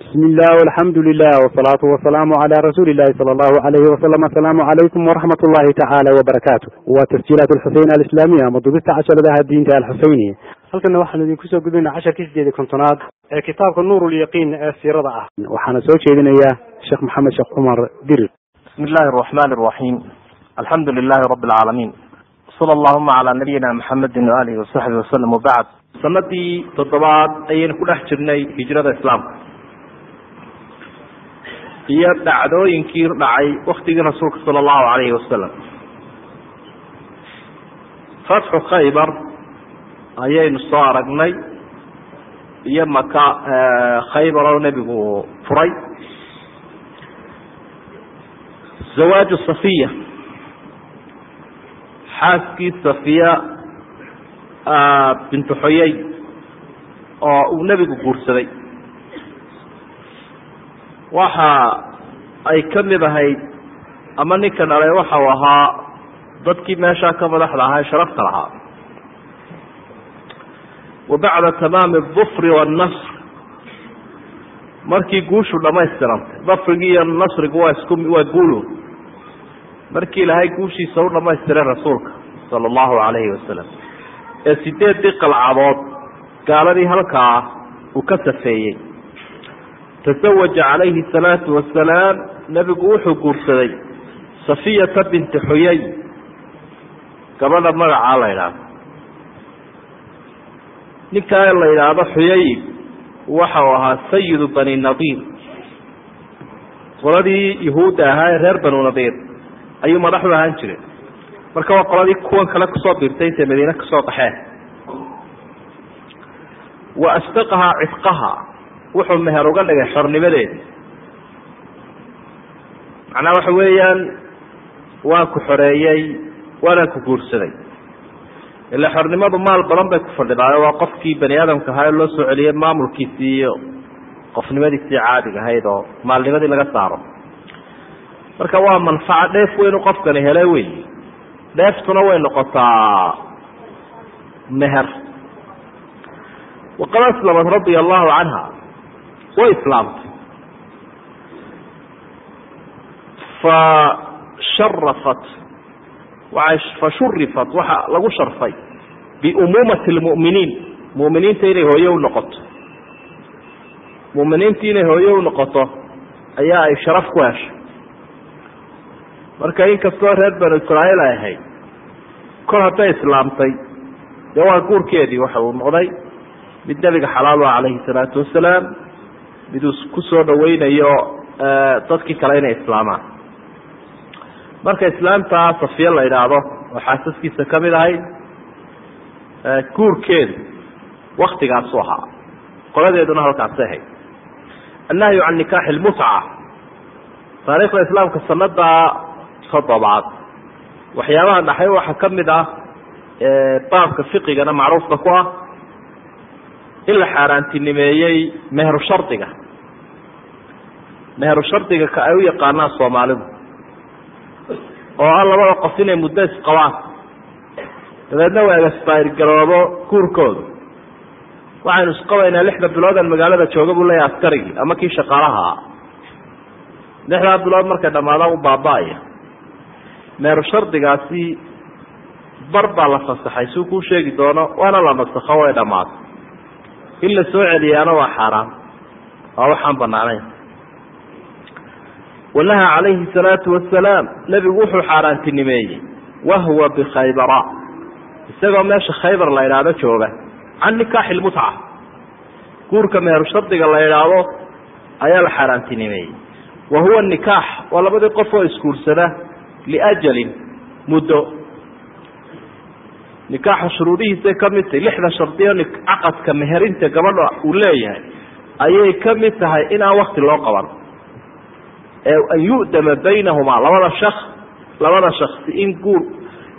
bismi illah alxamdu lilah wsalaatu wasalaamu cala rasuuli illahi sala allahu alayhi wasalam asalaamu calaykum waraxmat ullahi tacaala wabarakaatu waa tasjiilaat alxuseyn alislaamiya ama dubista casharadaha diinta alxuseyniya halkana waxaanu idinku soo gudbayna casharkii sideedi kontonaad ee kitaabka nuur lyaqiin ee siirada ah. Waxaana soo jeedinaya sheekh maxamed sheekh cumar dirir bismi illahi araxman araxiim alxamdu lilahi rabi alcaalamiin sala allahuma calaa nabiyina maxamedin waalihi wasaxbi wasalam wabacd sanadii toddobaad ayaynu ku dhex jirnay hijrada islaamka iyo dhacdooyinkii dhacay waktigii rasuulka sala allahu alayhi wasalam fatxu khaybar ayaynu soo aragnay iyo maka khaybar oo nebigu furay. Zawaaju safiya. Xaaskii safiya bintu xoyey oo uu nebigu guursaday waxa ay ka mid ahayd ama ninka dhalay waxa uu ahaa dadkii meeshaa ka madaxda ahaa ee sharafta lahaa. Wa bacda tamaami dufri waannasr markii guushu dhamaystirantay dafrigii iyo nasrigu waa isku waa guulu markii ilaahay guushiisa u dhamaystiray rasuulka sala allahu calayhi wasalam ee sideeddii qalcadood gaaladii halkaa uu ka safeeyey tasawaja calayhi salaatu wasalaam nebigu wuxuu guursaday safiyata binti xuyay gabadha magacaa la yidhaahdo. Ninkaa la yidhaahdo xuyay waxa uu ahaa sayidu bani nadiir. Qoladii yahuudda ahaa ee reer banu nadiir ayuu madaxu ahaan jiray. Marka waa qoladii kuwan kale ku soo biirtay intay madiine ka soo qaxeen wa asdaqahaa cidqaha wuxuu meher uga dhigay xornimadeedi macnaha waxa weeyaan waan ku xoreeyey waanaan ku guursaday. Ila xornimadu maal badan bay ku fadhidaayo waa qofkii bani aadamka ahaa ee loo soo celiyey maamulkiisii iyo qofnimadiisii caadiga ahayd oo maalnimadii laga saaro. Marka waa manfaco dheef weynu qofkani hele wey. Dheeftuna way noqotaa meher. Waqad aslamat radia allahu canha way islaamtay fa sharafat waay fa shurifat waxa lagu sharfay. Biumuumati lmu'miniin mu'miniinta inay hooye u noqoto mu'miniinta inay hooye u noqoto ayaa ay sharaf ku heshay marka inkastoo reer banu israa'iil ay ahayd kol hadday islaamtay dee waa guurkeedii waxa uu noqday mid nebiga xalaal ah calayhi salaatu wasalaam miduu ku soo dhaweynayo dadkii kale inay islaamaan marka islaamtaa safiya la idhaahdo oo xaasaskiisa ka mid ahayd guurkeedu waktigaasu ahaa. Qoladeeduna halkaasay ahayd. Annahyu can nikaaxi lmutca taariikhda islaamka sanada toddobaad. Waxyaabaha dhaxay waxaa ka mid ah baabka fiqigana macruufka ku ah in la xaaraantinimeeyey meheru shardiga. Meheru shardiga ka ay u yaqaanaan soomaalidu. Oo ah labada qof inay muddo isqabaan. Dabeedna waa egasbayr garoobo guurkooda waxaynu isqabaynaa lixda biloodan magaalada jooga buu leeyahay askarigii ama kii shaqaalaha ah lixdaa bilood markay dhammaadaan u baaba-aya. Meheru shardigaasi bar baa la fasaxay suu kuu sheegi doono waana la nasakho way dhammaatay in la soo celiyaana waa xaaraan waa waxaan banaanayn wanaha calayhi salaatu wasalaam nebigu wuxuu xaaraantinimeeyey. Wahuwa bikhaybara isagoo meesha khaybar la idhaahdo jooga. Can nikaaxi lmutca guurka meheru shardiga la idhaahdo ayaa la xaaraantinimeeyey. Wa huwa nikaax waa labadii qof oo isguursada liajalin muddo nikaaxa shuruudihiisay ka mid tahay lixda shardiyo caqadka meherinta gabadha uu leeyahay ayay ka mid tahay inaan wakti loo qaban. Ee an yu'dama baynahumaa labada shak labada shaksi in guur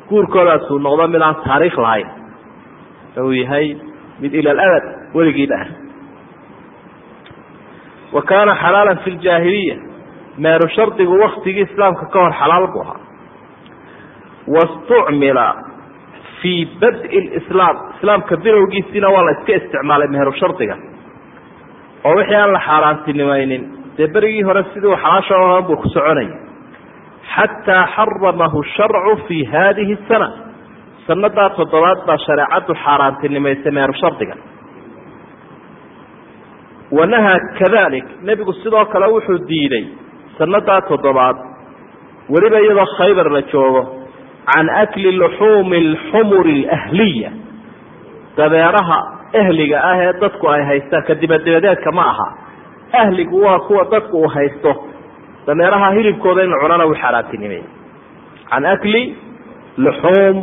guurkoodaas uu noqdo mid aan taariikh lahayn. Uu yahay mid ila alabad weligii dhah wa kaana xalaalan fi ljaahiliya meeru shardigu waktigii islaamka ka hor xalaal buu ahaa. Wastucmila fii badi lislaam islaamka bilowgiisiina waa la iska isticmaalay meheru shardiga. Oo wixii aan la xaaraantinimaynin. Dee berigii hore sidii xalaasha ohan buu ku soconayay xataa xaramahu sharcu fi hadihi sana. Sanadaa toddobaad baa shareecaddu xaaraantinimaysay meeru shardiga. Wanahaa kadalik nebigu sidoo kale wuxuu diiday sanadaa toddobaad. Weliba iyadoo khaybar la joogo can akli luxuumi alxumuri alahliya dabeeraha ehliga ah ee dadku ay haystaan ka dibadibadeedka ma aha ahligu waa kuwa dadku uu haysto dameeraha hilibkooda in la cunana wuu xaaraantinimeeyey can akli luxuum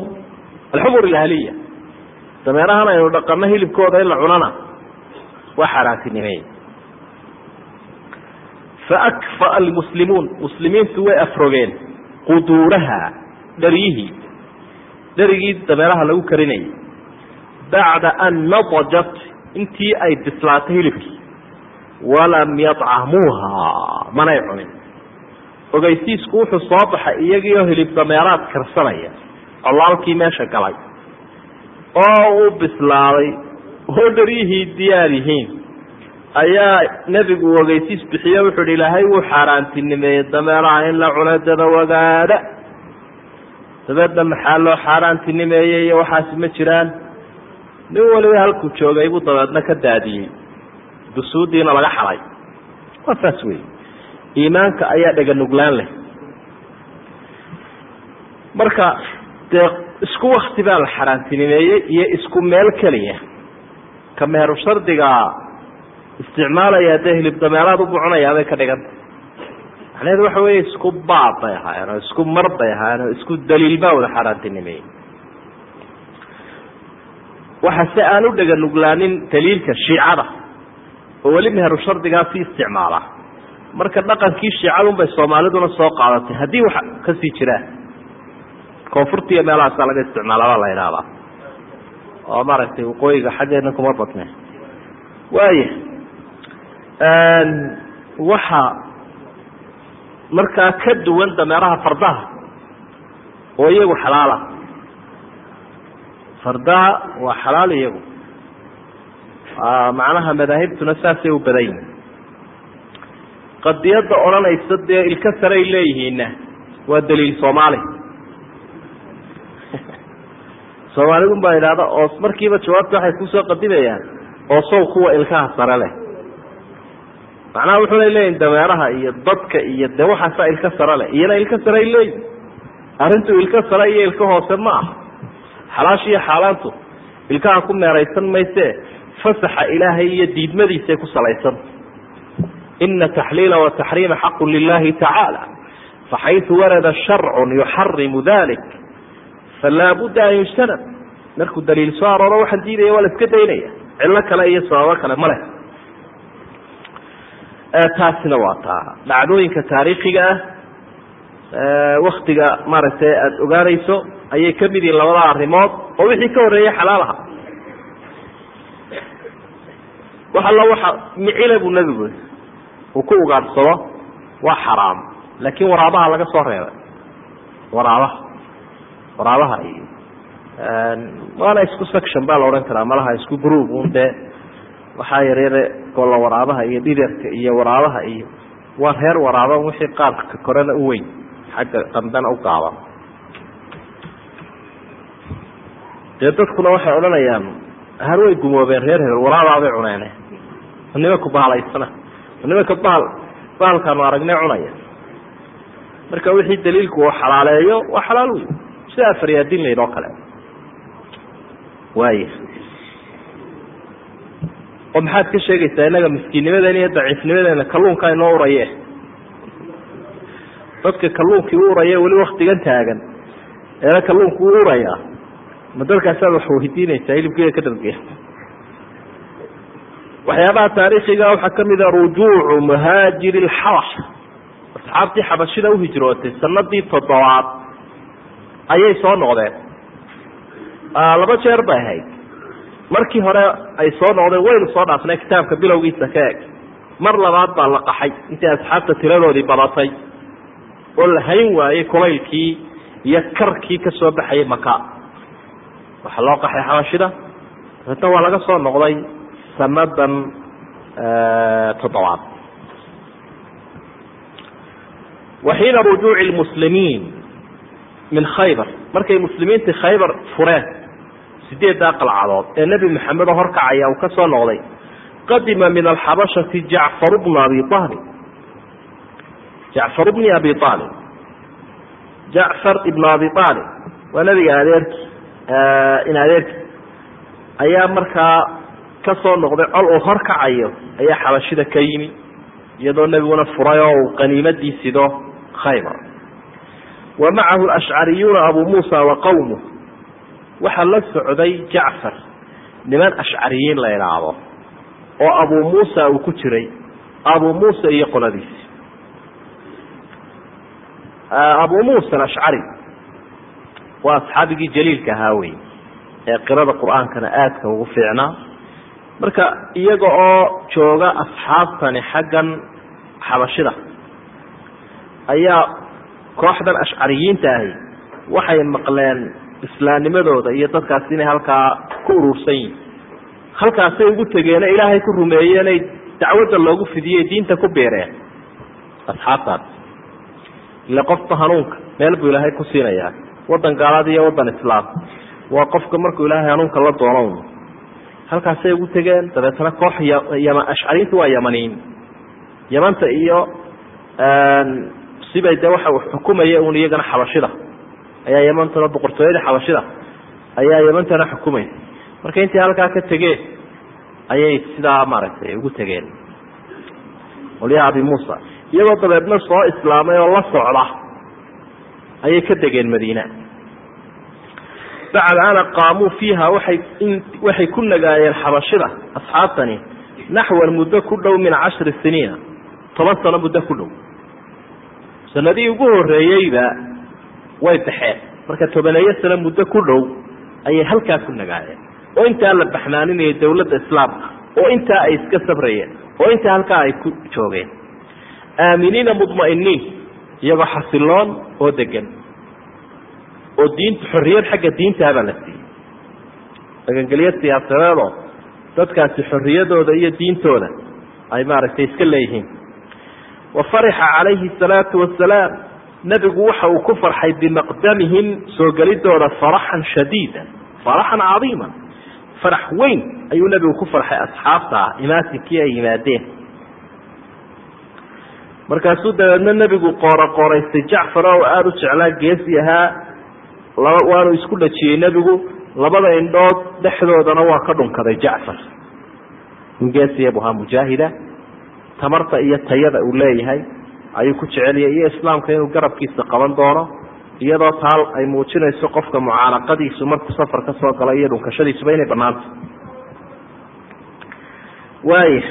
alxumur alahliya dameerahan aynu dhaqano hilibkooda in la cunana waa xaaraantinimeeyey faakfa'a almuslimuun muslimiintu way afrogeen quduuraha dheryihii dherigii dameeraha lagu karinayay bacda an nadajat intii ay bislaatay hilibkii walam yadcamuuha manay cunin. Ogeysiisku wuxuu soo baxay iyagiioo hilib dameeraad karsanaya. Colaalkii meesha galay. Oo uu bislaaday oo dheryihii diyaar yihiin. Ayaa nebigu ogeysiis bixiye wuxuu hi ilaahay wuu xaaraantinimeeyey dameeraha in la cuno dada wagaadha dabeedna maxaa loo xaaraantinimeeyey iyo waxaasi ma jiraan? Nin waliba halkuu joogay buu dabeedna ka daadiyey. Dusuudiina laga xalay. Waa saas wey iimaanka ayaa dhega nuglaan leh. Marka dee isku wakti baa la xaaraantinimeeyey iyo isku meel keliya. Ka meheru shardiga isticmaalaya dee hilib dameeraad ubu cunayaa bay ka dhiganta macnaheedu waxa weeye isku baab bay ahaayeen oo isku mar bay ahaayeen oo isku daliil baa wada xaaraantinimeeyey. Waxa se aan u dhega nuglaanin daliilka shiicada oo weli meheru shardigaasi isticmaala. Marka dhaqankii shiicadunbay soomaaliduna soo qaadatay. Haddii wax ka sii jiraan koonfurta iyo meelahaasaa laga isticmaala baa la idhaahdaa oo maaragtay waqooyiga xaggeedna kuma badne. Waaya waxa markaa ka duwan dameeraha fardaha oo iyagu xalaala. Fardaha waa xalaal iyagu. Macnaha madaahibtuna saasay u badan yihiin qadiyadda odhanaysa dee ilka saray leeyihiinna waa daliil soomaali. Soomaalidun baa idhahda oo markiiba jawaabta waxay ku soo qadimayaan oo sow kuwa ilkaha sare leh macnaha wuxunay leeyihiin dameeraha iyo dadka iyo dee waxaasaa ilka sare leh. Iyana ilka saray leeyihiin arrintu ilka sare iyo ilka hoose ma aha. Xalaash iyo xaalaantu ilkaha ku meeraysan mayse fasaxa ilaahay iyo diidmadiisay ku salaysan. Ina taxliila wataxriima xaqu lilahi tacaala faxaytu warada sharcu yuxarimu dalik falaa budda an yujtanab markuu daliil soo arooro waxaan diidaya waa la iska daynaya. Cillo kale iyo sababo kale ma leh taasina waa taa. Dhacdooyinka taariikhiga ah waktiga maaragtay aada ogaanayso ayay ka mid yihiin labada arrimood oo wixii ka horreeyay xalaalaha. Wax alla waxa micile buu nebigu uu ku ugaadhsado waa xaraam. Laakiin waraabaha laga soo reebay waraabaha waraabaha iyo waana isku section baa la odhan karaa malaha isku group un dee waxaa yaryare golla waraabaha iyo dhiderka iyo waraabaha iyo waa reer waraaba wixii qaabka korena u weyn. Xagga dambena u gaaban dee dadkuna waxay odhanayaan har way gumoobeen reer hebel waraabaabay cuneene nimanku bahalaysana nimanka bahal bahalkaanu aragnay cunaya? Marka wixii daliilku uu xalaaleeyo waa xalaal wey sida afaryaadin laydoo kale. Waaya oo maxaad ka sheegaysaa innaga miskiinnimadeena iyo daciifnimadeena kalluunka inoo uraye dadka kalluunkii u uraye weli waktigan taagan eena kalluunku u urayaa. Ma dalkaasaad wax weydiinaysaa hilibkeeda ka dhargeya waxyaabaha taariikhiga waxaa ka mid a rujuucu muhaajiri lxabash asxaabtii xabashida uhijrootay sanadii toddobaad ayay soo noqdeen. Laba jeer bay ahayd markii hore ay soo noqdeen waynu soo dhaafnay kitaabka bilowgiisa ka eg. Mar labaad baa la qaxay intii asxaabta tiradoodii badatay. Oo la hayn waayey kulaylkii iyo karkii ka soo baxayay maka waxaa loo qaxay xabashida dabeetna waa laga soo noqday sanadan toddobaad. Wa xiina rujuuci lmuslimiin min khaybar. Markay muslimiintii khaybar fureen sideeddaa qalcadood ee nebi maxamed oo horkacaya uu ka noqday qadima min alxabashati jacfar bnu abi aalib jacfar bni abi aalib jacfar ibnu abi aalib waa nebiga adeerki in adeerki. Ayaa markaa ka noqday col uu horkacayo ayaa xabashida ka yimi iyadoo nebiguna furay oo uu qaniimadii sido khaybar. Wa macahu ashcariyuuna abu muusa wa qowmuh waxaa la socday jacfar niman ashcariyiin la idhaahdo oo abu muusa uu ku jiray. Abu muusa iyo qoladiisi abu muusa alashcari waa asxaabigii jaliilka ahaa wey ee qirada qur'aankana aadka ugu fiicnaa. Marka iyaga oo jooga asxaabtani xaggan xabashida ayaa kooxdan ashcariyiinta ahi waxay maqleen islaamnimadooda iyo dadkaasi inay halkaa ku urursan yihiin halkaasay ugu tegeene ilaahay ku rumeeyeenay dacwadda loogu fidiyey diinta ku biireen asxaabtaas. Ile qofka hanuunka meel buu ilaahay ku siinayaa. Waddan gaalaad iyo waddan islaam. Waa qofka markuu ilaahay hanuunka la doono halkaasay ugu tegeen dabeetana koox yama ashcariintu waa yamaniin. Yamanta iyo sibay de waxa xukumaya un iyagana xabashida ayaa yamantana boqortooyada xabashida ayaa yamantana xukumaysa marka intii halkaa ka tegeen ayay sidaa maaragtay ugu tegeen. Qolyaha abi muusa iyagoo dabeedna soo islaamay oo la socda ayay ka degeen madiina. Bacda an aqaamuu fiiha waay waxay ku nagaayeen xabashida asxaabtani naxwan muddo ku dhow min cashri siniina toban sano muddo ku dhow. Sanadihii ugu horeeyeyba way baxeen. Marka tobaneeyo sano muddo ku dhow ayay halkaa ku nagaayeen. Oo intaa la baxnaaninayay dowladda islaamka. Oo intaa ay iska sabrayeen. Oo intaa halkaa ay ku joogeen. Aaminiina mudma'iniin iyagoo xasiloon oo degan oo diinta xorriyad xagga diintaabaa la siiyey. Magangelyo siyaasadeedoo dadkaasi xorriyadooda iyo diintooda ay maaragtay iska leeyihiin. Wa farixa calayhi salaatu wasalaam nebigu waxa uu ku farxay bimaqdamihim soo gelidooda faraxan shadiida faraxan cadiima farax weyn ayuu nebigu ku farxay asxaabta imaatinkii ay yimaadeen. Markaasuu dabeedna nebigu qooro qooraystay jacfar oo aada u jeclaa geesi ahaa. Waanu isku dhajiyey nebigu labada indhood dhexdoodana waa ka dhunkaday jacfar. Geesiya bu ahaa mujaahida. Tamarta iyo tayada uu leeyahay ayuu ku jeceliyay iyo islaamka inuu garabkiisa qaban doono iyadoo taal ay muujinayso qofka mucaanaqadiisu markuu safar ka soo gala iyo dhunkashadiisuba inay banaanta waaya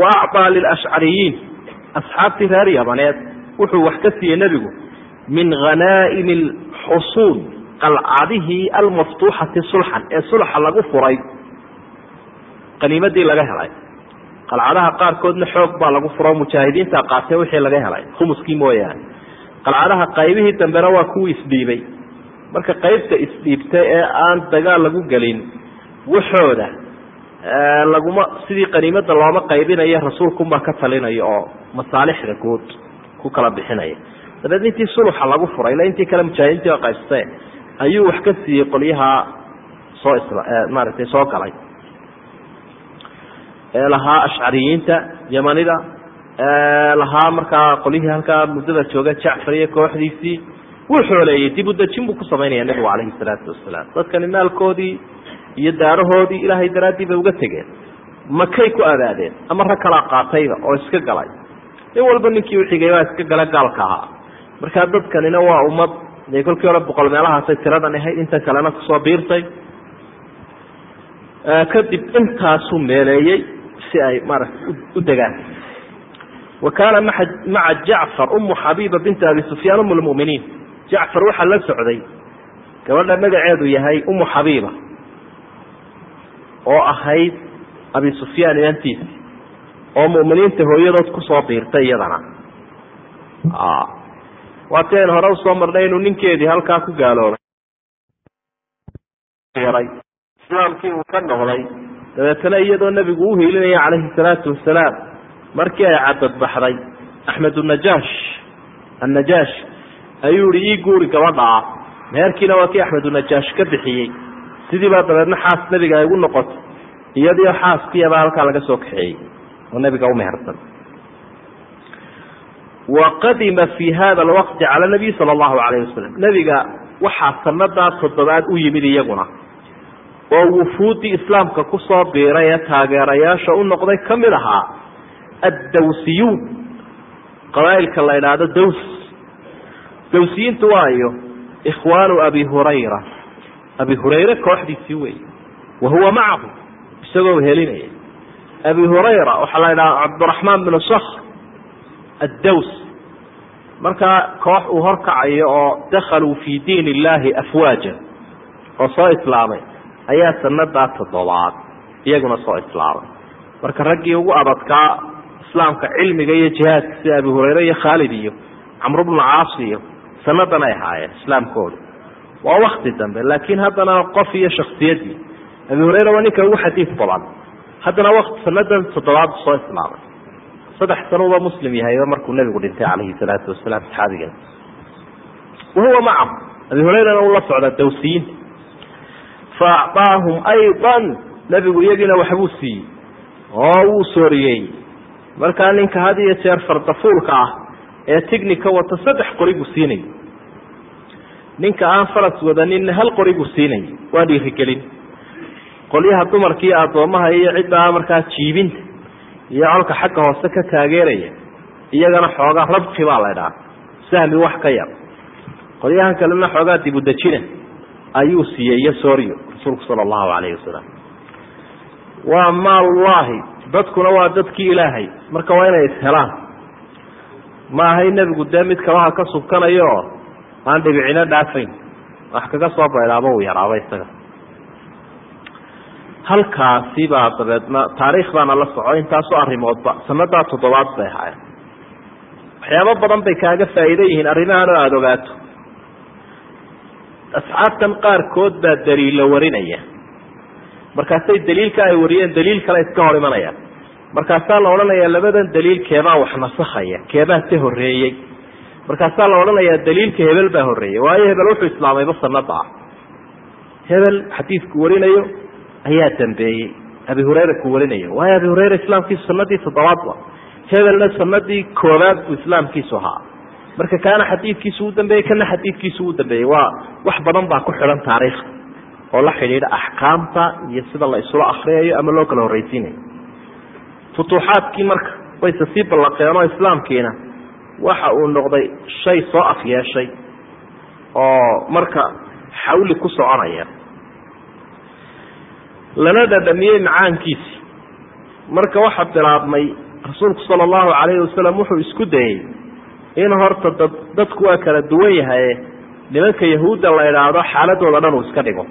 wa acطaa lilashcariyiin asxaabtii reer yabaneed wuxuu wax ka siiyey nebigu min hanaa'imi alxusuun qalcadihii almaftuuxati sulxan ee sulxa lagu furay qaniimadii laga helay qalcadaha qaarkoodna xoog baa lagu furo mujaahidiinta qaatee wixii laga helay. Khumuskii mooyaane. Qalcadaha qaybihii dambena waa kuwii isdhiibay. Marka qaybta isdhiibtay ee aan dagaal lagu gelin waxooda laguma sidii qaniimada looma qaybinayo rasuulkunbaa ka talinaya oo masaalixda guud ku kala bixinaya. Dabeed intii suluxa lagu furay ila intii kale mujaahidiintii qaybsatee ayuu wax ka siiyey qolyaha soo maaragtay soo galay lahaa ashcariyiinta yamanida lahaa markaa qolyihii halkaa muddada jooga jacfar iyo kooxdiisii wuu xooleeyey dib udejin buu ku samaynaya nebigu calayhi salaatu wasalaam. Dadkani maalkoodii iyo daarahoodii ilaahay daraaddii bay uga tegeen. Makay ku adaadeen ama rag kalaa qaatayba oo iska galay. Nin walba ninkii uxigay baa iska gala gaalka ahaa. Markaa dadkanina waa ummad dee kolkii hore boqol meelahaasay tiradan ahayd inta kalena ku soo biirtay. Kadib intaasuu meeleeyey si ay maaragtay u degaan. Wa kaana maca jacfar umu xabiiba binta abi sufyaan um lmuminiin jacfar waxaa la socday gabadha magaceedu yahay umu xabiiba oo ahayd abi sufyaan inantiisa oo mu'miniinta hooyadood ku soo biirtay iyadana. Waati aynu hore u soo marnay inuu ninkeedii halkaa ku gaaloobay. Islaamkii uu ka noqday dabeetana iyadoo nebigu u hiilinaya calayhi salaatu wasalaam. Markii ay cadadbaxday axmed unajaash annajaash ayuu ihi ii guuri gabadha ah meherkiina waa kii axmed unajaash ka bixiyey. Sidii baa dabeedna xaas nebiga ay ugu noqotay iyadiio xaaskiiyabaa halkaa laga soo kaxeeyey oo nebiga umehersan wa qadima fi hada alwaqti cala nabiy sala allahu calayh wasalam nebiga waxaa sanadaa toddobaad u yimid iyaguna oo wufuuddii islaamka ku soo biiray ee taageerayaasha u noqday ka mid ahaa addawsiyuun qabaa'ilka la idhaahdo daws. Dawsiyiintu waayo ikhwaanu abi hurayra. Abi hurayre kooxdiisii wey wa huwa macahu isagoo helinaya. Abi hurayra waxaa la idhaha cabdiraxmaan binu sakr addaws. Markaa koox uu horkacayo oo dakhaluu fii diin illaahi afwaaja oo soo islaamay ayaa sanadaa toddobaad iyaguna soo islaamay marka raggii ugu adadkaa islaamka cilmiga iyo jihaadka sida abi hurayre iyo khaalid iyo camru bnu caas iyo sanadan ay ahaayeen islaamkooda waa wakti dambe laakiin haddana qof iyo shaksiyadii abi hurayre waa ninka ugu xadiid badan. Haddana waqti sanadan toddobaad soo islaamay saddex sanuuba muslim yahayba markuu nebigu dhintay calayhi salaatu wasalaam saxaabigan wahuwa macahu abi hurayrana uu la socdaa dawsiyiinta fa acطaahum ayضa nebigu iyagiina waxbuu siiyey oo wuu sooriyey markaa ninka had iyo jeer fardafuulka ah ee tignika wata saddex qori buu siinay ninka aan faras wadaninna hal qori buu siinay waa dhiirigelin qolyaha dumarka iyo addoommaha iyo ciddaa markaa jiibinta iyo colka xagga hoose ka taageeraya iyagana xoogaa rabki baa la ydhaha sahmi wax ka yar qolyahan kalena xoogaa dibudejina ayuu siiyey iyo sooryo rasuulku sala allahu calayhi wasalam waa maalullaahi dadkuna waa dadkii ilaahay marka waa inay ishelaan. Ma ahay nebigu dee mid kabaha ka subkanayo oo aan dhibicino dhaafayn? Wax kaga soo baydhaaba uu yaraaba isaga. Halkaasi baa dabeedna taariikh baana la soco intaasoo arrimoodba sanadaa toddobaad bay ahaayeen. Waxyaabo badan bay kaaga faa'iido yihiin arrimahan oo aada ogaato asxaabtan qaarkood baa daliilla warinaya. Markaasay daliilka ay wariyeen daliil kale iska hor imanayaan markaasaa la odhanayaa labadan daliil keebaa wax nasakhaya keebaa se horreeyey. Markaasaa la odhanayaa daliilka hebel baa horreeyey waayo hebel wuxuu islaamayba sanada ah. Hebel xadiidku warinayo ayaa dambeeyey. Abi hurayra ku warinayo waayo abi hurayra islaamkiisu sanadii toddobaadba hebelna sanadii koobaad buu islaamkiisu ahaa marka kaana xadiidkiisu u dambeeyey kana xadiidkiisu u dambeeyey waa wax badan baa ku xidhan taariikhda oo la xidhiidha axkaamta iyo sida la isula akriyayo ama loo kala horreysiinayo futuuxaadkii marka wayse sii ballaqeen oo islaamkiina waxa uu noqday shay soo afyeeshay oo marka xawli ku soconaya. Lana dhadhamiyey macaankiisi. Marka waxaa bilaabmay rasuulku sala allahu calayhi wasalam wuxuu isku dayey in horta dad dadku waa kala duwan yahaye nimanka yahuudda la idhaahdo xaaladooda dhan uu iska dhigo.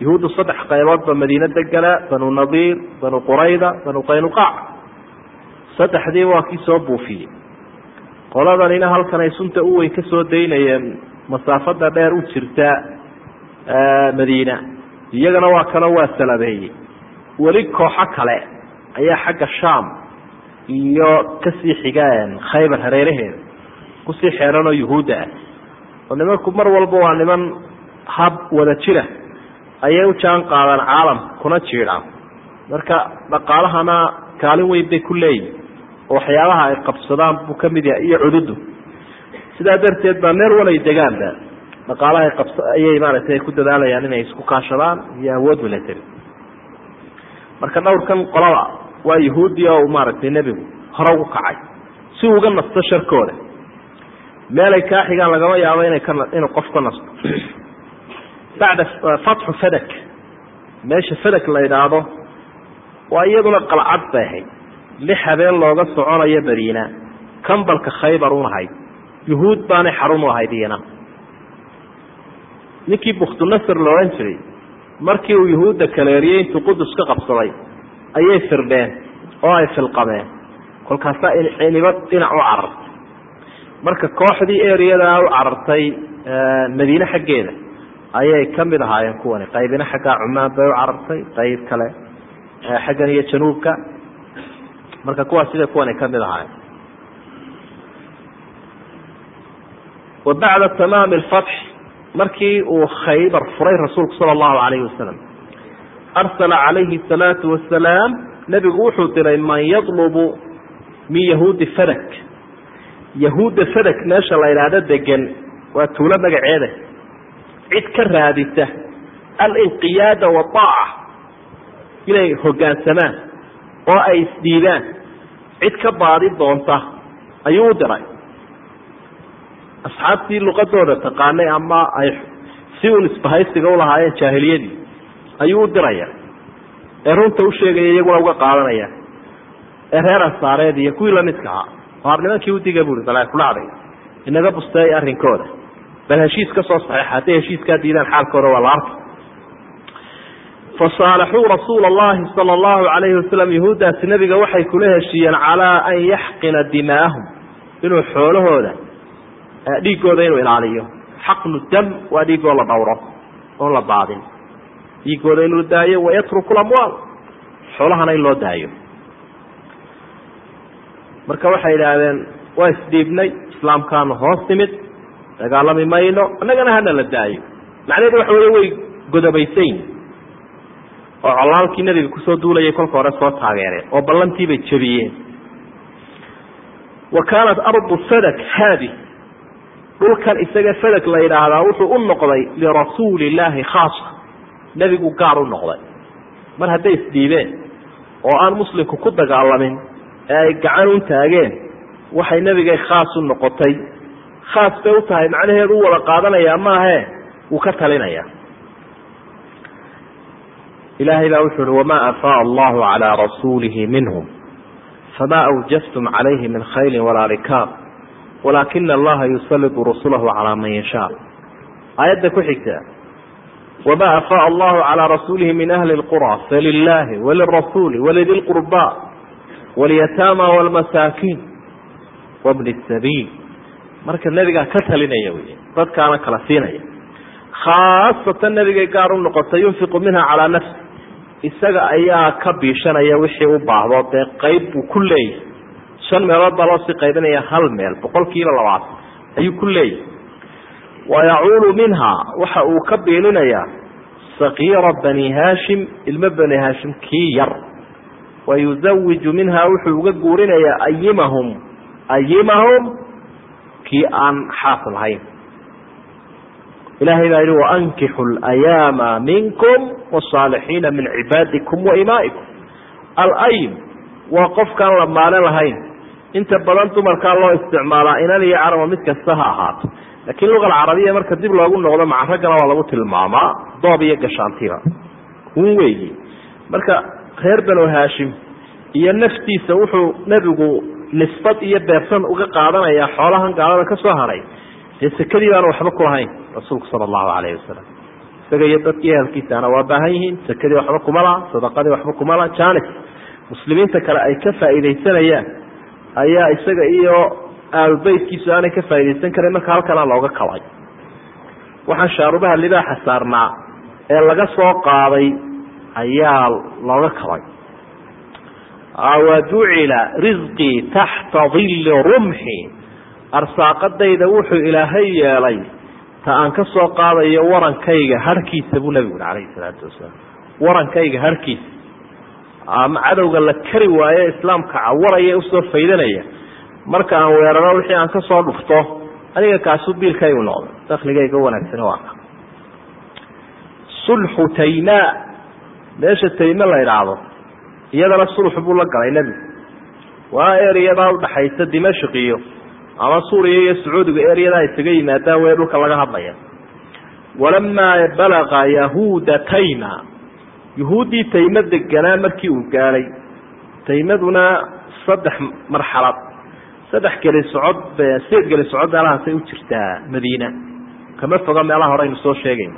Yahuuddu saddex qayboodba madiine deganaa banu nadiir banu qurayda banu qaynuqaac saddexdiiba waa kii soo buufiyey. Qoladanina halkan ay sunta u weyn ka soo daynayeen masaafada dheer u jirta madiina. Iyagana waa kalo waa salabeeyey weli kooxo kale ayaa xagga sham iyo ka sii xigaan khaybar hareeraheeda ku sii xeeran oo yuhuudda ah. Oo nimanku mar walba waa niman hab wada jira ayay u jaan qaadaan caalamka kuna jiidhaan. Marka dhaqaalahana kaalin weyn bay ku leeyihiin oo waxyaabaha ay qabsadaan buu ka mid yahay iyo cududu sidaa darteed baa meel walay degaanba dhaqaalaha ayay maaragtay ku dadaalayaan inay isku kaashadaan iyo awood milatary marka dhowrkan qolada waa yahuudi oo maaragtay nebigu hore ugu kacay si uga nasto sharkooda meelay kaa xigaan lagama yaabo inay ka inuu qof ka nasto. Bacda fatxu fadak. Meesha fadak la idhaahdo waa iyaduna qalcad bay ahayd. Lix habeen looga soconayo madiina kambalka khaybar un ahayd yuhuud baanay xarun u ahayd iyana ninkii bukhtunasr la odhan jiray markii uu yuhuudda kaleeriyey intuu qudus ka qabsaday ayay firdheen oo ay filqameen kolkaasaa niba dhinac u carartay. Marka kooxdii ereyadaa u carartay madiine xaggeeda ayay ka mid ahaayeen kuwani. Qaybina xaggaa cumaan bay u carartay qayb kale xaggan iyo januubka. Marka kuwaas sida kuwani ka mid ahaayeen? Wa bacda tamaami alfatx markii uu khaybar furay rasuulku sala allahu calayhi wasalam arsala calayhi asalaatu wasalaam nebigu wuxuu diray man yadlubu min yahuudi fadak. Yahuudda fadak meesha la idhaahdo degan waa tuulo magaceeda. Cid ka raadisa alinqiyaada waaaca inay hoggaansamaan oo ay isdhiibaan cid ka baadi doonta ayuu u diray asxaabtii luqadooda taqaanay ama ay si un isbahaysiga ulahaayeen jaahiliyadii ayuu u diraya. Ee runta u sheegaya iyaguna uga qaadanaya. Ee reer ansaareed iyo kuwii lamidka ahaa. Waar nimankii udiga buui bal kulacday inaga busteey arrinkooda. Bal heshiis ka soo saxeexa hadday heshiiskaa diidaan xaalkooda waa la arka fasaalaxuu rasuula allahi sala allahu calayhi wasalam yahuuddaasi nebiga waxay kula heshiiyeen calaa an yaxqina dimaahum. Inuu xoolahooda dhiigooda inuu ilaaliyo. Xaqnu dam waa dhiigoo la dhowro oon la baadin dhiigooda inuu daayo wayatruku lamwaal xoolahana in loo daayo. Marka waxay idhaahdeen waa isdhiibnay islaamkaanu hoos timid dagaalami mayno annagana hana la daayo. Macnaheedu waxa wey way godobaysayn oo colaalkii nebiga ku soo duulayay kolka hore soo taageereen oo ballantiibay jebiyeen. Wa kaanat ardu fadak haadi. Dhulkan isaga fadak la yidhaahdaa wuxuu u noqday lirasuuli illaahi khaasa nebigu gaar u noqday. Mar hadday isdhiibeen oo aan muslimku ku dagaalamin ee ay gacan un taageen waxay nebigay khaas u noqotay. Khaas bay u tahay macnaheedu u wada qaadanayaa maahe wuu ka talinaya. Ilaahay baa wuxuu uhi wamaa afaa allahu calaa rasuulihi minhum famaa awjaftum calayhi min khayli walaa rikaab walaakina allaha yusalidu rasulahu calaa man yashaa. Aayadda ku xigta wamaa afaa allahu calaa rasuulihi min ahli اlqura falilaahi walirasuuli walidi lqurba walyataama wlmasaakiin wabni sabiil marka nebigaa ka talinaya wey dadkaana kala siinaya khaasatan nebigay gaar u noqotay yunfiqu minha calaa nafsi isaga ayaa ka biishanaya wixii u baahdo dee qayb buu ku leeyahay shan meelood baa loo sii qaybinaya hal meel boqol kiiba labaatan ayuu ku leeyahay wayacuulu minha waxa uu ka biilinayaa sakiira bani haashim ilmo bani haashim kii yar wayuzawiju minha wuxuu uga guurinayaa ayimahum ayimahum kii aan xaas lahayn ilahay baa yihi waankixu layaama minkum wsaalixiina min cibaadikum waimaa'ikum alayim waa qofkaan la maale lahayn inta badan dumarkaa loo isticmaalaa inan iyo caraba mid kasta ha ahaato laakiin luga alcarabiya marka dib loogu noqdo maca raggana waa lagu tilmaamaa doob iyo gashaantiba un weyi marka reer banu haashim iyo naftiisa wuxuu nebigu nisbad iyo beersan uga qaadanayaa xoolahan gaalada ka soo haray dee sekadii baanu waxba ku lahayn rasuulku sala allahu calayhi wasalam isaga iyo dadkii ehelkiisaana waa baahan yihiin sekadii waxba kuma laha sadaqadii waxba kuma laha. Janis muslimiinta kale ay ka faa'iidaysanayaan. Ayaa isaga iyo aalubeytkiisu aanay ka faaidaysan karin marka halkana looga kabay waxaan shaarubaha libaaxa saarnaa ee laga soo qaaday ayaa looga kabay wajucila risqii taxta dilli rumxi. Arsaaqadayda wuxuu ilaahay yeelay ta aan ka soo qaadayo warankayga harhkiisa buu nabigu uri calayhi salaatu wasalaam. Warankayga harhkiisa ama cadowga la kari waaye islaamka cawaraya u soo faydanaya marka aan weeraro wixii aan ka soo dhufto aniga kaasu biilkaygu noqdo dakligayga wanaagsan waa sulxu taymaa meesha tayme la idhaahdo iyadana sulx buu la galay nebigu waa ereyadaa udhaxaysa dimashq iyo ama suuriya iyo sacuudiga ereyadaa isaga yimaadaan wey dhulka laga hadlaya. Walamaa balaqa yahuuda tayma. Yuhuuddii tayme deganaa markii uu gaadhay taymaduna saddex marxalad saddex geli socod sideed geli socod meelahaasay u jirtaa madiina. Kama foga meelaha hore soo sheegayn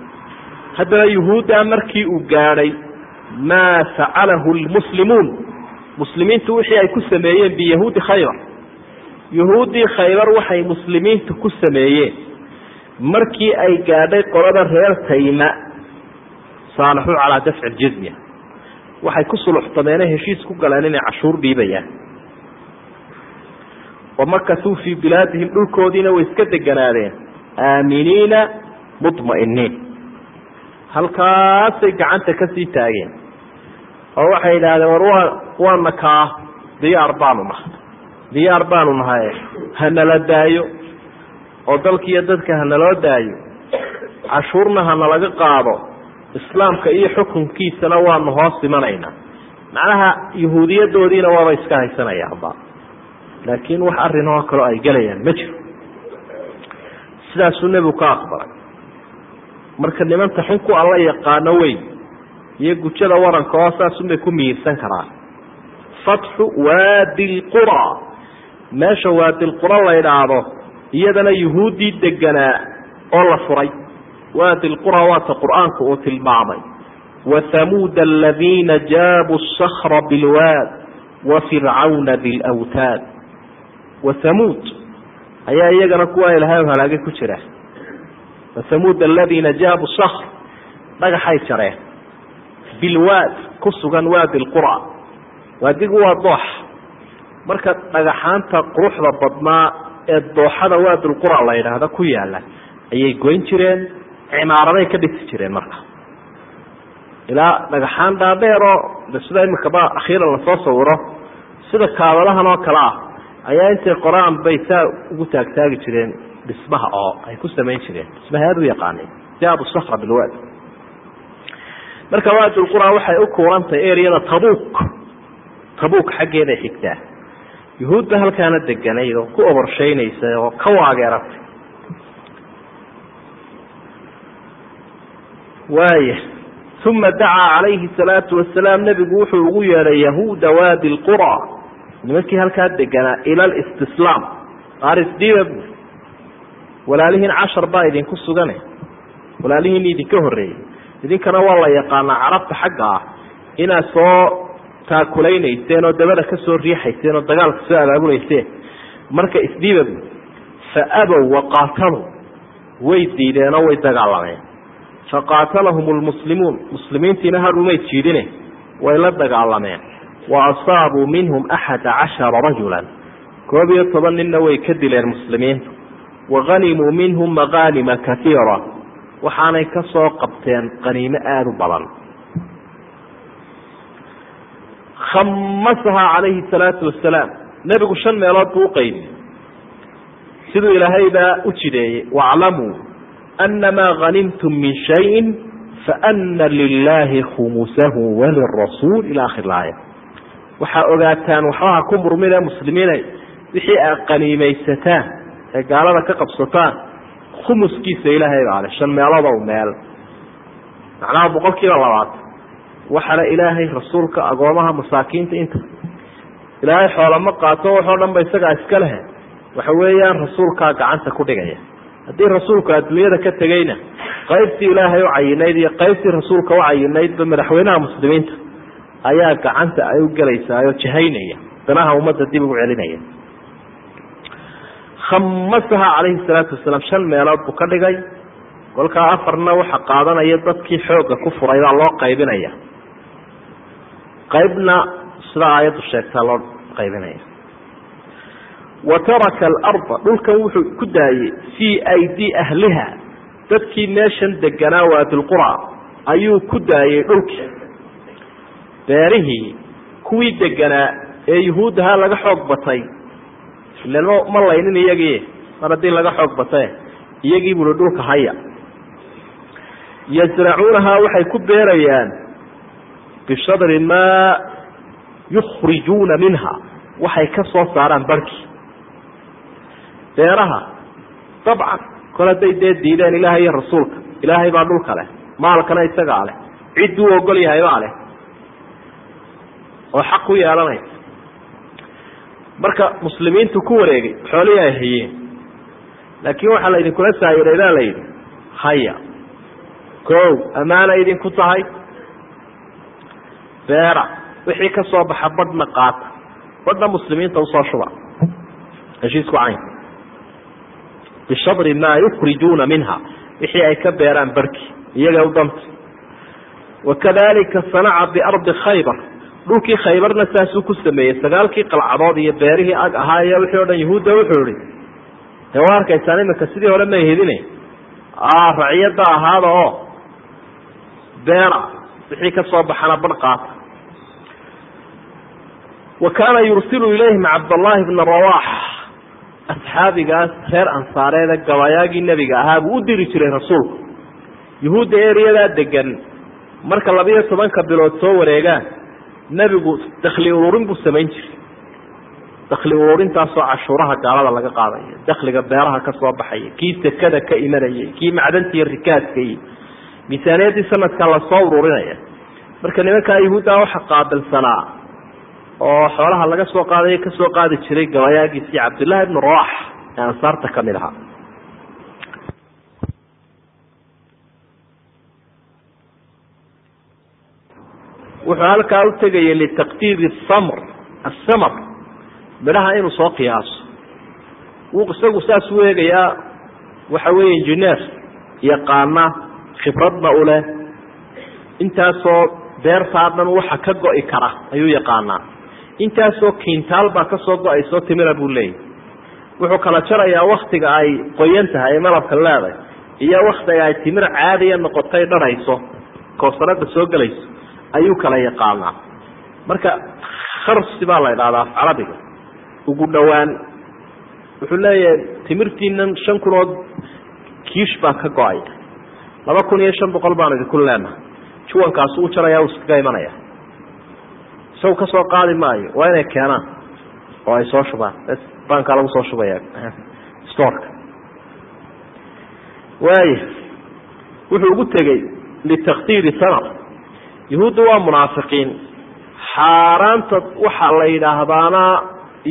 haddana yuhuudda markii uu gaadhay maa facalahu lmuslimuun muslimiintu wixii ay ku sameeyeen biyahuudi khaybar. Yuhuuddii khaybar waxay muslimiintu ku sameeyeen. Markii ay gaadhay qolada reer tayma saalaxuu calaa dafci ljizya waxay ku suluxtameene heshiis ku galeen inay cashuur dhiibayaan wamakasuu fii bilaadihim dhulkoodiina way iska deganaadeen. Aaminiina mudma'iniin halkaasay gacanta ka sii taageen. Oo waxay yidhaahdeen war waa waana kaa diyaar baanu nahay. Diyaar baanu nahay. Hanala daayo. Oo dalkiiyo dadka hanaloo daayo. Cashuurna hanalaga qaado. Islaamka iyo xukunkiisana waanu hoos imanaynaa macnaha yahuudiyadoodiina waaba iska haysanayaanba laakiin wax arrinoo kaleo ay gelayaan ma jiro. Sidaasuu nebigu ka aqbalay. Marka nimanta xunku alla yaqaano weyn iyo gujada waranka oo saasunbay ku miirsan karaan fatxu waadi lqura meesha waadilqura la idhaahdo iyadana yuhuuddii deganaa oo la furay. Waadi lqura waata qur'aanku uu tilmaamay. Wathamuuda aladiina jaabuu sakra bilwaad wa fircawna bilwtaad wathamuud ayaa iyagana kuwa ilahay halaagay ku jira. Wathamuud aladiina jaabuu sakr dhagaxay jareen. Bilwaad ku sugan waadi lqura waadigu waa doox. Marka dhagaxaanta quruxda badnaa ee dooxada waadilqura la yidhaahda ku yaalla ayay goyn jireen cimaaraday ka dhisi jireen marka. Ilaa dhagaxaan dhaadheeroo sida imikaba akhiiran la soo sawiro sida kaabadahan oo kale ah ayaa intay qoraan bay saa ugu taagtaagi jireen dhismaha oo ay ku samayn jireen. Dhismaha aada u yaqaaneen. Jaabu sakra bilwaad marka waadilqura waxay u kuulantahay ereyada tabuuk. Tabuuk xaggeeday xigtaa yuhuudda halkaana deganayd oo ku oborshaynaysa oo ka waageeratay waaya uma dacaa calayhi salaatu wasalaam nebigu wuxuu ugu yeedhay yahuuda waadi lqura nimankii halkaa deganaa ila isdhiiba bu walaalihiin cashar baa idinku sugane. Walaalihiin idinka horreeyey idinkana waa la yaqaanaa carabta xagga ah inaad soo taakulaynaysen oo dabada ka soo riixayseen oo dagaalka soo abaabulayseen. Marka isdhiiba bu fa abow waqaataluu way diideenoo way dagaalameen. Faqaatalahum lmuslimuun muslimiintiina hadhumay jiidine. Way la dagaalameen wa asaabuu minhum axada cashara rajulan koob iyo toban ninna way ka dileen muslimiintu wa hanimuu minhum maqaanima kaiira waxaanay ka soo qabteen qaniimo aada u badan khamasahaa calayhi salaatu wasalaam nebigu shan meelood buu uqaybiyey siduu ilaahaybaa u jideeyey waclamuu ana maa hanimtum min shayin faana lilaahi khumusahu walirasuul ila akhir laaya waxaa ogaataan waxbaha ku murmine muslimiinay wixii aad qaniimaysataan ee gaalada ka qabsataan. Khumuskiisa ilaahay baa le shan meelodow meel. Macnaha boqol kiiba labaatan waxaale ilaahay rasuulka agoomaha masaakiinta inta. Ilaahay xoolama qaato waxoo dhan ba isagaa iska lehe. Waxa weeyaan rasuulkaa gacanta ku dhigaya. Haddii rasuulku adduunyada ka tegeyna qaybtii ilaahay u cayinayd iyo qaybtii rasuulka u cayinaydba madaxweynaha muslimiinta ayaa gacanta ay u gelaysaa oo jahaynaya. Danaha ummadda dib ugu celinaya. Khamasaha calayhi salaatu wasalaam shan meelood buu ka dhigay. Kolkaa afarna waxa qaadanaya dadkii xoogga ku furay baa loo qaybinaya. Qaybna sida aayaddu sheegtaa loo qaybinaya. Wa taraka alarda dhulkan wuxuu ku daayey fii aydi ahliha. Dadkii meeshan deganaa waadilqura ayuu ku daayey dhulkii beerihii kuwii deganaa ee yuhuuddahaa laga xoog batay. Ilan ma laynin iyagii mar haddii laga xoog batae iyagii buui dhulka haya yasracuunahaa waxay ku beerayaan bishadri maa yukhrijuuna minha. Waxay ka soo saaraan barhkii beeraha dabcan kol hadday dee diideen ilaahay iyo rasuulka. Ilaahay baa dhulka leh maalkana isagaa leh. Cidduu ogol yahay baa leh oo xaq ku yeelanaysa marka muslimiintu ku wareegay xoolihii ay hayeen laakiin waxaa la idinkula saayiray baa la yidhi haya ko ammaana idinku tahay? Beera wixii ka soo baxa badhna qaata. Badhna muslimiinta u soo shuba. Heshiisku cayn. Bishadri maa yukrijuuna minha. Wixii ay ka beeraan barhki iyaga u danta wakadalika sanaca biardi khaybar dhulkii khaybarna saasuu ku sameeyey. Sagaalkii qalcadood iyo beerihii ag ahaa iyo wixii o dhan yahuudda wuxuu ihi dee waa arkaysaan iminka sidii hore may hedine raciyada ahaada oo beera wixii ka soo baxana bar qaata. Wa kaana yursilu ilayhim cabdallaahi bna rawax asxaabigaas reer ansaareeda gabayaagii nebiga ahaa buu u diri jiray rasuulku yuhuudda eriyadaa degan marka labiyo tobanka bilood soo wareegaan nebigu dakli ururin buu samayn jiray. Dakli ururintaasoo cashuuraha gaalada laga qaadaya dakliga beeraha ka soo baxaya kii sekada ka imanayay kii macdanta iyo rikaadka iyo miisaaniyadii sanadka la soo ururinaya. Marka nimankaa yahuuddaa waxa qaabilsanaa oo xoolaha laga soo qaadayo ka soo qaadi jiray gabayaagiisii cabdullaahi ibnu rawax ee ansaarta ka mid ahaa wuxuu halkaa u tegayay litaqdiiri samr asamr midhaha inuu soo qiyaaso. Wuu isagu saas u eegayaa waxa weeye engineer yaqaana khibradna u leh. Intaasoo beertaa dhan waxa ka go-i kara ayuu yaqaanaa. Intaasoo kiintaal baa ka soo go'aysoo timira buu leeyahy wuxuu kala jarayaa waktiga ay qoyan tahay ee malabka leeday iyo waktiga ay timir caadiya noqotay dharayso koosarada soo gelayso ayuu kala yaqaanaa. Marka kharsi baa la idhahdaa af carabiga ugu dhowaan wuxuu leeyahay timirtiinan shan kunood kiish baa ka go'ay laba kun iyo shan boqol baanu idinku leenahay. Juwankaasu u jaraya iskaga imanaya isagu ka soo qaadi maayo waa inay keenaan oo ay soo shubaan. Bankaa lagu soo shubaya storka waaya wuxuu ugu tegey litakdiiri sanad yahuudda waa munaafiqiin. Xaaraanta waxaa la yidhaahdaana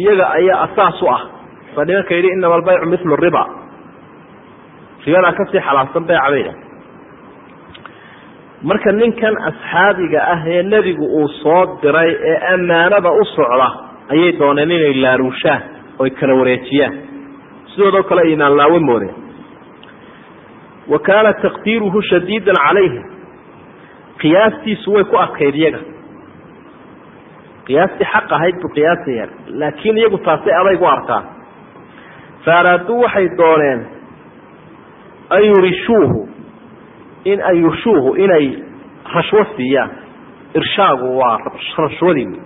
iyaga ayaa asaas u ah. Waa nimanka yidhi inama albaycu milu riba. Ribadaa ka sii xalaafsan beecabayda marka ninkan asxaabiga ah ee nebigu uu soo diray ee ammaanada u socda ayay dooneen inay laaruushaan oy kala wareejiyaan. Sidoodoo kale imaan laawe moodeen. Wa kaana taqdiiruhu shadiidan calayhim qiyaastiisu way ku adkayd iyaga. Qiyaastii xaq ahayd buu qiyaasayaan laakiin iyagu taasay adayg u arkaan. Fa araaduu waxay dooneen an yurishuuhu in an yurshuuhu inay rashwo siiyaan. Irshaagu waa rashwadii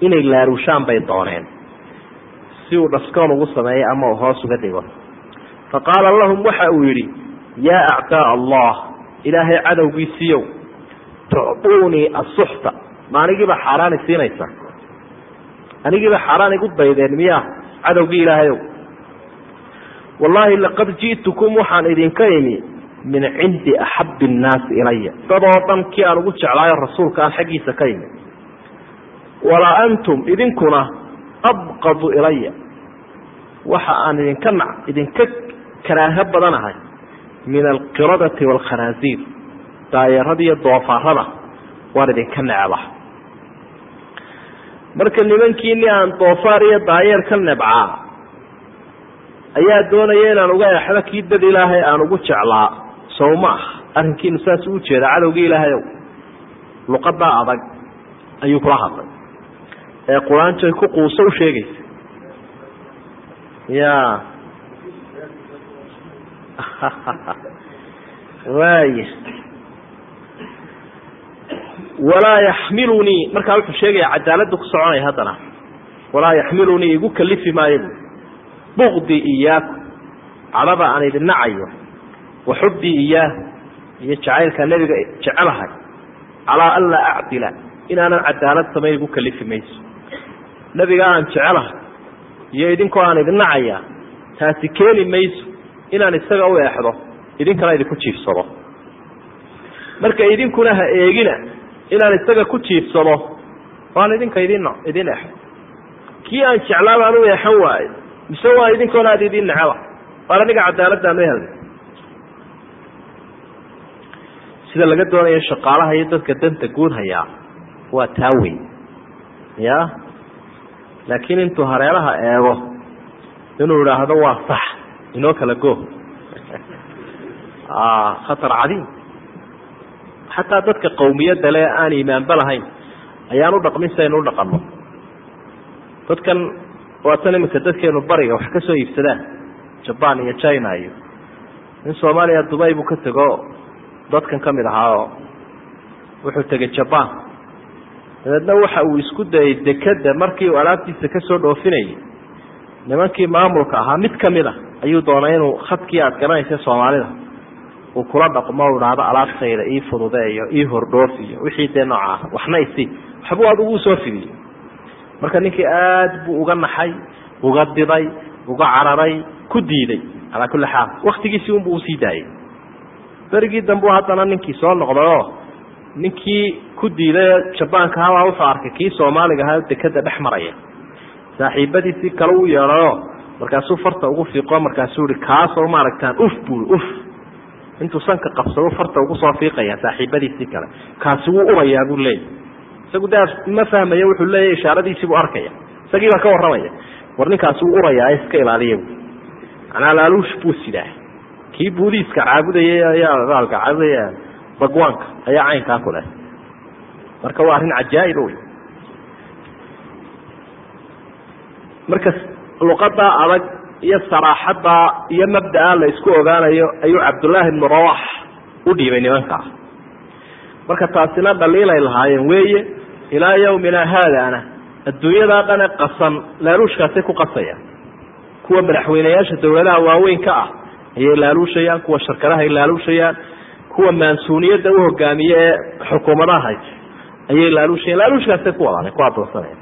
inay laaruushaan bay dooneen. Si uu dhaskoon ugu sameeyo ama uu hoos uga dhigo. Fa qaala lahum waxa uu yidhi yaa acdaa allah ilaahay cadowgiisiiyow tucduunii asuxta ma anigiiba xaaraani siinaysa anigiiba xaaraan igu daydeen miyaa cadowgii ilaahayow wallaahi laqad ji'tukum waxaan idinka imi min cindi axabbi innaasi ilaya dadoo dhan kii aan ugu jeclaayo rasuulka aan xaggiisa ka imi walaa antum idinkuna abqadu ilaya waxa aan idinka idinka karaaho badanahay min alqiradati waalkhanaasiir daayarada iyo doofaarada waan idinka necba. Marka nimankiini aan doofaar iyo daayeer ka nebcaa ayaa doonaya inaan uga exdo kii dad ilaahay aan ugu jeclaa. Sow ma ah arrinkiinu saas u jeedaa cadowgii ilaahayow luqadaa adag ayuu kula hadlay. Ee quraanjay ku quuso u sheegaysa. Ya waaya walaa yaxmilunii markaa wuxuu sheegaya cadaalada ku soconaya haddana. Walaa yaxmilunii igu kalifi maayo. Bukdi iyaaku. Cadhada aan idin nacayo wa xubbii iyaahu iyo jacaylka nebiga jecelahay. Calaa an laa acdila. Inaanan cadaalad samayn igu kalifi mayso. Nebiga aan jecelahay. Iyo idinkoo aan idin nacaya taasi keeni mayso. Inaan isaga u eexdo idinkana idinku jiifsado. Marka idinkuna ha eegina inaan isaga ku jiifsado waan idinka idin idin exdo kii aan jeclaa baan u eexan waayo mise waa idinkoona aad idin neceba waan aniga cadaaladaan u helnay. Sida laga doonayo shaqaalaha iyo dadka danta guud hayaa waa taa wey ya? Laakiin intuu hareeraha eego inuu idhaahdo waa sax inoo kala go. Khatar cadiim xataa dadka qawmiyadda le aan iimaanba lahayn ayaan u dhaqmin si aynu u dhaqanno. Dadkan waa tan iminka dadkeenu bariga wax ka soo iibsadaan jaban iyo china iyo nin soomaaliya dubay buu ka tego dadkan ka mid ahaa oo wuxuu tegay jaban dabeedna waxa uu isku dayay dekeda markii uu alaabtiisa ka soo dhoofinayay nimankii maamulka ahaa mid ka mid a ayuu doonay inuu khadkii aad garanaysa soomaalida uu kula dhaqmo dhahdo alaabtayda ii fududeeyo ii hordhoofiyo wixii dee nooca ah. Waxna isi waxbuu adigu u soo fidiyo marka ninkii aad buu uga naxay uga diday uga cararay ku diiday calaa kulli xaal waktigiisii unbuu u sii daayay berigii dambe haddana ninkii soo noqdayoo ninkii ku diiday jabaanka habaa wuxuu arkay kii soomaaliga ahaa dekeda dhex maraya. Saaxiibadiisii kale u yeedhayo markaasuu farta ugu fiiqo markaasuu ihi kaasoo maaragtaan uf bui uf intuu sanka qabsado farta ugu soo fiiqaya saaxiibadiisii kale. Kaasi wuu urayaa buu leeyahy isagu de ma fahmaya wuxuu leeyahy ishaaradiisii buu arkaya. Isagii baa ka warramaya. War ninkaasi wuu urayaa iska ilaaliya bu manaa laaluush buu sidaa. Kii buudiiska caabudayay ayaa baalka caabudaya bagwaanka ayaa caynkaa ku leh. Marka waa arrin cajaa'iba wey marka luqadaa adag iyo saraaxadaa iyo mabdaa la isku ogaanayo ayuu cabdullaahi ibnu rawax u dhiibay nimankaa marka taasina dhaliilay lahaayeen weeye ilaa yawmina haadana adduunyadaa dhane qasan laaluushkaasay ku qasayaan. Kuwa madaxweyneyaasha dawladaha waaweyn ka ah ayay laaluushayaan kuwa shirkadaha ay laaluushayaan kuwa maansuuniyadda u hogaamiye ee xukuumadaha hay ayay laaluushayaan laaluushkaasay ku wadaan ku adoonsanayaan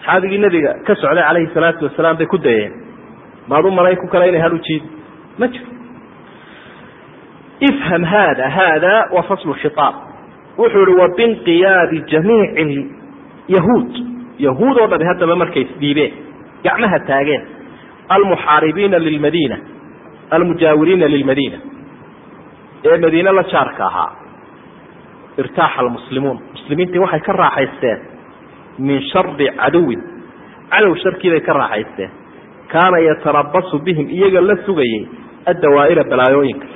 saxaabigii nabiga ka socday calayhi salaatu wasalaam bay ku dayeen maad u malayn ku kale inay hal ujiid ma jiro. Ifham haada haada waa faslu khitaab. Wuxuu ihi wa binqiyaadi jamiici yahuud. Yahuud oo dhami haddaba markay isdhiibeen gacmaha taageen. Almuxaaribiina lilmadiina. Almujaawiriina lilmadiina. Ee madiine la jaarka ahaa. Irtaaxa almuslimuun. Muslimiintii waxay ka raaxaysteen min shari caduwin. Cadow sharkiibay ka raaxaysteen kaana yatarabasu bihim iyaga la sugayay addawaa'ira balaayooyinka.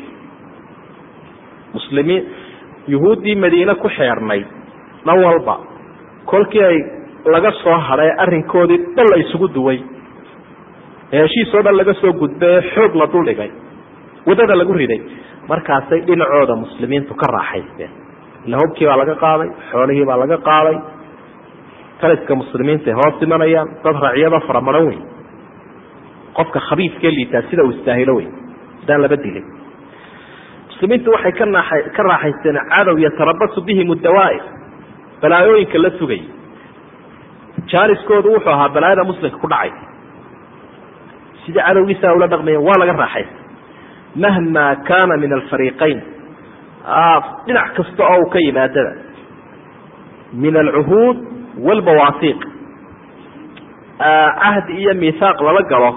Muslimiin yuhuuddii madiine ku xeernayd dhan walba kolkii ay laga soo hadhay arrinkoodii dhan la isugu duway. Ee heshiisoo dhan laga soo gudbay ee xoog la duldhigay waddada lagu riday. Markaasay dhinacooda muslimiintu ka raaxaysteen ila hubkii baa laga qaaday xoolihii baa laga qaaday taliska muslimiinta hoos imanayaan dad racyada faramaran wey qofka khabiiskee liitaa sida uu istaahilo wey sidaan laba dilin. Muslimiintu waxay ka naaay ka raaxaysteen cadow yatarabasu bihim dawaa'ir balaayooyinka la sugay. Jaaniskoodu wuxuu ahaa balaayada muslimka ku dhacay. Sidii cadowgiisa ula dhaqmayen waa laga raaxaysta mahma kaana min alfariiqayn. Dhinac kasta oo uu ka yimaadada. Min alcuhuud walbawaasiiq cahdi iyo miihaaq lala galo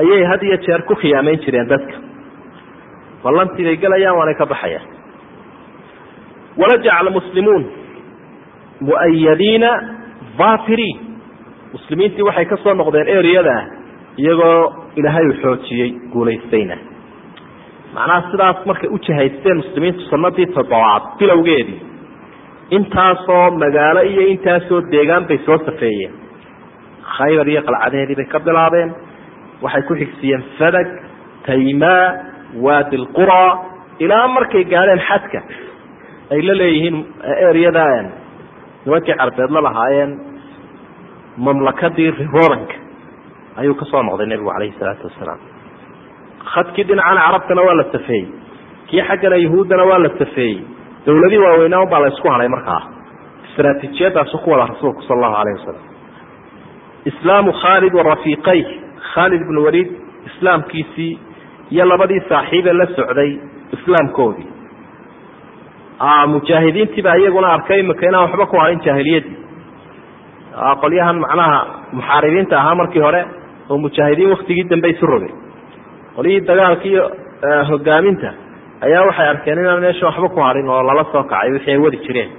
ayay had iyo jeer ku khiyaamayn jireen dadka. Ballantii bay gelayaan waanay ka baxayaan. Walajaca almuslimuun mu'ayadiina vaafiriin. Muslimiintii waxay ka soo noqdeen ereyadaa iyagoo ilaahay uu xoojiyey guulaystayna. Macnaha sidaas markay u jihaysteen muslimiintu sanadii toddobaad bilowgeedii intaasoo magaalo iyo intaasoo deegaan bay soo safeeyeen. Khaybar iyo qalcadeedii bay ka bilaabeen. Waxay ku xigsiiyeen fadag taymaa waadi lqura ilaa markay gaadheen xadka. Ay la leeyihiin eryada nimankii carbeed la lahaayeen. Mamlakadii romanka ayuu ka soo noqday nebigu calayhi salaatu wasalaam. Khadkii dhinacana carabtana waa la safeeyey. Kii xaggana yahuuddana waa la safeeyey dawladii waaweynaa unbaa la isku hadhay markaa. Istraatiijiyadaasu ku wada rasuulku sala allahu alayh wasalam islaamu khaalid wa rafiiqayh khaalid ibnu waliid islaamkiisii iyo labadii saaxiibe la socday islaamkoodii. Mujaahidiintiibaa iyaguna arkay imika inaan waxba ku harin jaahiliyadii. Qolyahan macnaha muxaaribiinta ahaa markii hore oo mujaahidiin waktigii dambe isu rogay qolyihii dagaalka iyo hogaaminta ayaa waxay arkeen inaan meesha waxba ku harin oo lala soo kacay wixii ay wadi jireen.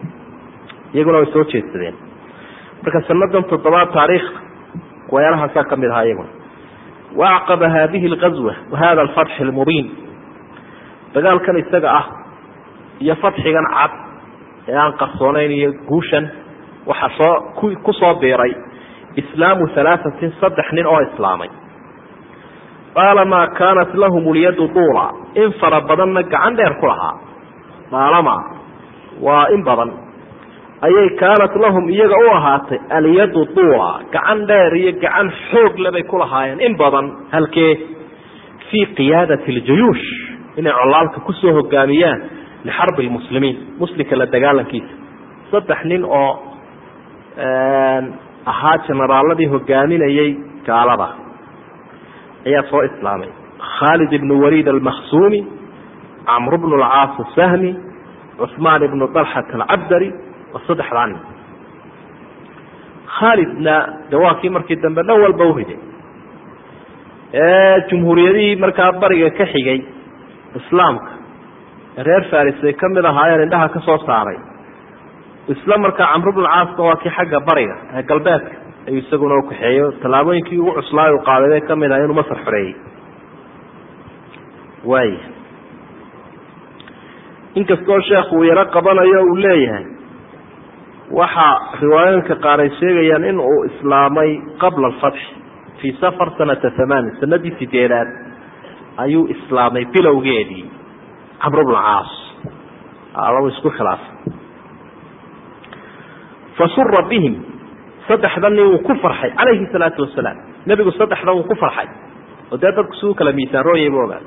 Iyaguna way soo jeedsadeen. Marka sanadan toddobaad taariikhda wayaelahaasaa ka ahaa iyaguna. Waacqaba hadihi algazwa wa hada alfatx almubiin. Dagaalkan isaga ah iyo fadxigan cad ee aan qarsoonayn iyo guushan waxaa soo ku soo biiray islaamu halaahatin saddex nin oo islaamay daalamaa kaanat lahum lyadu duula in fara badanna gacan dheer ku lahaa. Daalama waa in badan. Ayay kaanat lahum iyaga u ahaatay alyadu duula gacan dheer iyo gacan xoog lebay ku lahaayeen. In badan. Halkee? Fii qiyaadati اljuyuush inay colaalka ku soo hogaamiyaan lixarbi lmuslimiin muslimka la dagaalankiisa. Saddex nin oo ahaa jenaraaladii hogaaminayay gaalada ayaa soo islaamay. Khaalid ibnu waliid almakhsuumi camru bnu lcaas asahmi cusmaan ibnu dalxat alcabdari waa saddexdaa nin khaalidna de waa kii markii dambe dhan walba uriday jumhuuriyadihii markaa bariga ka xigay islaamka reer faris ay ka ahaayeen indhaha ka saaray. Isla markaa camru bnu caasna waa kii xagga bariga ee galbeedka ayuu isaguna ukaxeeyo tallaabooyinkii ugu cuslaayo u qaaday bay ka mid ahay inuu masar xoreeyey waay inkastoo sheekhu uu yaro qabanayo uu leeyahay waxa riwaayooyinka qaar ay sheegayaan in uu islaamay qabla alfatxi fii safar sanata hamaanin sanadii sideedaad ayuu islaamay bilowgeedii camru bnu caas. Isku khilaafay. Fasura bihim saddexda nin wuu ku farxay calayhi salaatu wasalaam. Nebigu saddexdan wuu ku farxay. Oo dee dadku siduu kala miisaanrooyay bu ogaa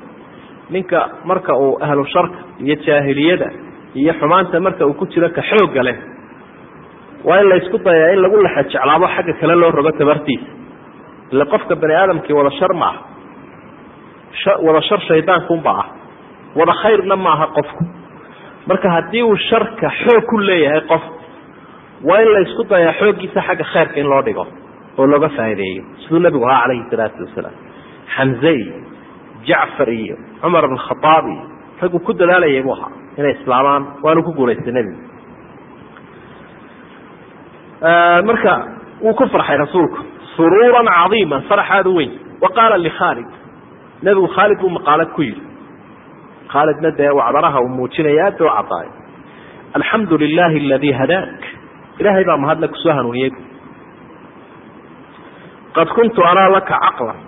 ninka marka uu ahlu sharka iyo jaahiliyada iyo xumaanta marka uu ku jiro ka xoogga leh. Waa in la isku dayaa in lagu lexa jeclaabo xagga kale loo rogo tabartiisa. Ile qofka bani aadamkii wada shar ma ah wada shar shaydaankunba ah wada khayrna maaha qofku. Marka haddii uu sharka xoog ku leeyahay qof waa in la dayaa xooggiisa xagga khayrka in loo dhigo oo looga faa'ideeyo siduu nebigu ahaa calayhi salaatu wasalaam xamze iyo jacfar iyo cumar bn khaaab iyo raggu ku dadaalayay buu ahaa. Inay islaamaan waanu ku guulaystay nebigu marka wuu ku farxay rasuulku suruuran cadiima farax aada u weyn. Wa qaala likhaalid nebigu khaalid buu maqaalad ku yidhi. Khaalidna dee wacdaraha uu muujinaya aad ba u cadaayo alxamdu lilahi aladii hadaak ilaahay baa mahadle ku soo hanuuniyey qad kuntu araa laka caqlan.